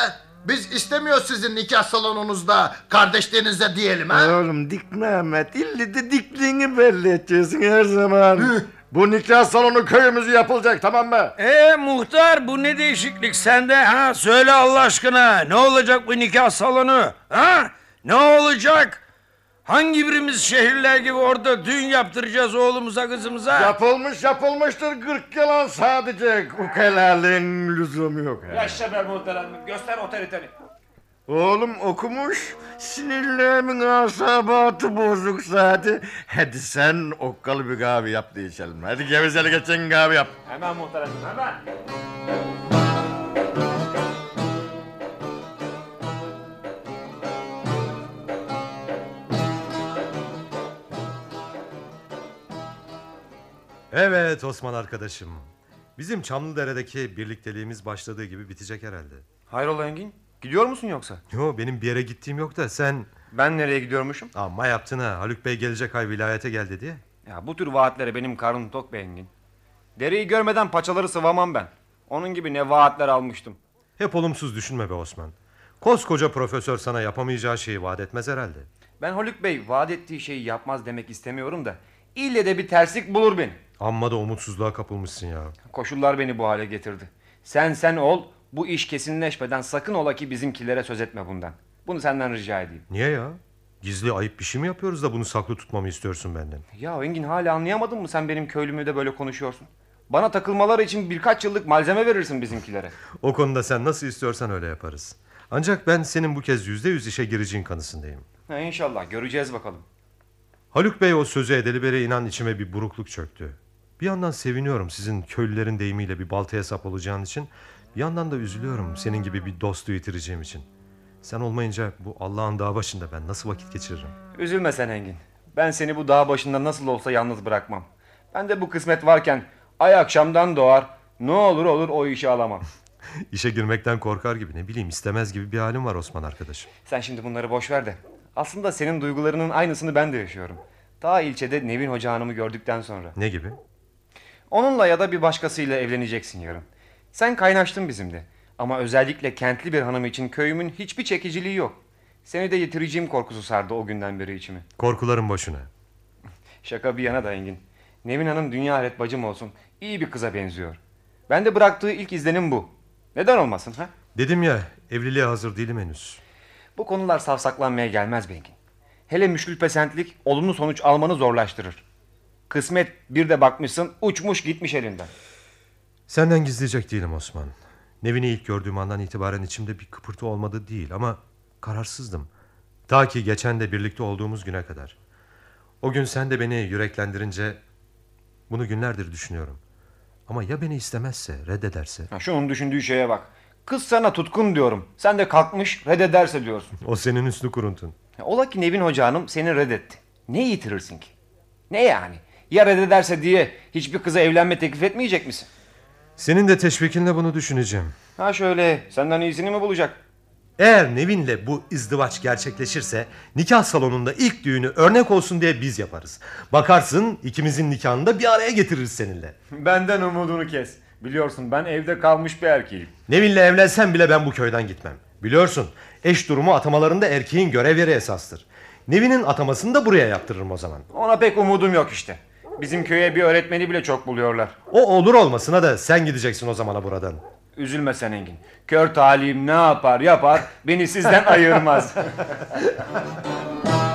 Biz istemiyoruz sizin nikah salonunuzda kardeşlerinizle diyelim ha. Oğlum dik Mehmet ille de dikliğini belli edeceksin her zaman. Bu nikah salonu köyümüzü yapılacak tamam mı? Ee muhtar bu ne değişiklik sende ha? Söyle Allah aşkına ne olacak bu nikah salonu? Ha? Ne olacak? Hangi birimiz şehirler gibi orada düğün yaptıracağız oğlumuza kızımıza? Yapılmış yapılmıştır 40 yalan sadece. Ukalaların lüzumu yok. ha. Yaşa be muhterem. Göster otoriteni. Oğlum okumuş. Sinirlerimin asabatı bozuk zaten. Hadi sen okkalı bir kahve yap da içelim. Hadi gevezeli geçen kahve yap. Hemen muhterem hemen. Evet Osman arkadaşım. Bizim Çamlıdere'deki birlikteliğimiz başladığı gibi bitecek herhalde. Hayrola Engin? Gidiyor musun yoksa? Yo benim bir yere gittiğim yok da sen... Ben nereye gidiyormuşum? Amma yaptın ha. Haluk Bey gelecek ay vilayete gel dedi ya. Ya bu tür vaatlere benim karnım tok be Engin. Dereyi görmeden paçaları sıvamam ben. Onun gibi ne vaatler almıştım. Hep olumsuz düşünme be Osman. Koskoca profesör sana yapamayacağı şeyi vaat etmez herhalde. Ben Haluk Bey vaat ettiği şeyi yapmaz demek istemiyorum da... ...ille de bir terslik bulur beni. Amma da umutsuzluğa kapılmışsın ya. Koşullar beni bu hale getirdi. Sen sen ol, bu iş kesinleşmeden sakın ola ki bizimkilere söz etme bundan. Bunu senden rica edeyim. Niye ya? Gizli ayıp bir şey mi yapıyoruz da bunu saklı tutmamı istiyorsun benden? Ya Engin hala anlayamadın mı sen benim köylümü de böyle konuşuyorsun? Bana takılmaları için birkaç yıllık malzeme verirsin bizimkilere. O konuda sen nasıl istiyorsan öyle yaparız. Ancak ben senin bu kez yüzde yüz işe gireceğin kanısındayım. Ha, inşallah göreceğiz bakalım. Haluk Bey o sözü edeli beri inan içime bir burukluk çöktü. Bir yandan seviniyorum sizin köylülerin deyimiyle bir baltaya sap olacağın için. Bir yandan da üzülüyorum senin gibi bir dostu yitireceğim için. Sen olmayınca bu Allah'ın dağ başında ben nasıl vakit geçiririm? Üzülme sen Engin. Ben seni bu dağ başında nasıl olsa yalnız bırakmam. Ben de bu kısmet varken ay akşamdan doğar ne olur olur o işi alamam. [LAUGHS] İşe girmekten korkar gibi ne bileyim istemez gibi bir halim var Osman arkadaşım. Sen şimdi bunları boş ver de. Aslında senin duygularının aynısını ben de yaşıyorum. Ta ilçede Nevin Hoca Hanım'ı gördükten sonra. Ne gibi? Onunla ya da bir başkasıyla evleneceksin yarın. Sen kaynaştın bizimle. Ama özellikle kentli bir hanım için köyümün hiçbir çekiciliği yok. Seni de yitireceğim korkusu sardı o günden beri içimi. Korkuların boşuna. Şaka bir yana da Engin. Nevin Hanım dünya alet bacım olsun. İyi bir kıza benziyor. Ben de bıraktığı ilk izlenim bu. Neden olmasın ha? Dedim ya evliliğe hazır değilim henüz. Bu konular savsaklanmaya gelmez be Engin. Hele müşkül pesentlik olumlu sonuç almanı zorlaştırır. Kısmet bir de bakmışsın uçmuş gitmiş elinden. Senden gizleyecek değilim Osman. Nevin'i ilk gördüğüm andan itibaren içimde bir kıpırtı olmadı değil ama kararsızdım. Ta ki geçen de birlikte olduğumuz güne kadar. O gün sen de beni yüreklendirince bunu günlerdir düşünüyorum. Ama ya beni istemezse, reddederse? Ha, şunun düşündüğü şeye bak. Kız sana tutkun diyorum. Sen de kalkmış reddederse diyorsun. O senin üstü kuruntun. Ola ki Nevin Hoca Hanım seni reddetti. Ne yitirirsin ki? Ne yani? Ya reddederse diye hiçbir kıza evlenme teklif etmeyecek misin? Senin de teşvikinle bunu düşüneceğim. Ha şöyle senden iyisini mi bulacak? Eğer Nevin'le bu izdivaç gerçekleşirse nikah salonunda ilk düğünü örnek olsun diye biz yaparız. Bakarsın ikimizin nikahını da bir araya getiririz seninle. Benden umudunu kes. Biliyorsun ben evde kalmış bir erkeğim. Nevin'le evlensem bile ben bu köyden gitmem. Biliyorsun Eş durumu atamalarında erkeğin görev yeri esastır. Nevi'nin atamasını da buraya yaptırırım o zaman. Ona pek umudum yok işte. Bizim köye bir öğretmeni bile çok buluyorlar. O olur olmasına da sen gideceksin o zamana buradan. Üzülme sen Engin. Kör talim ne yapar yapar beni sizden ayırmaz. [LAUGHS]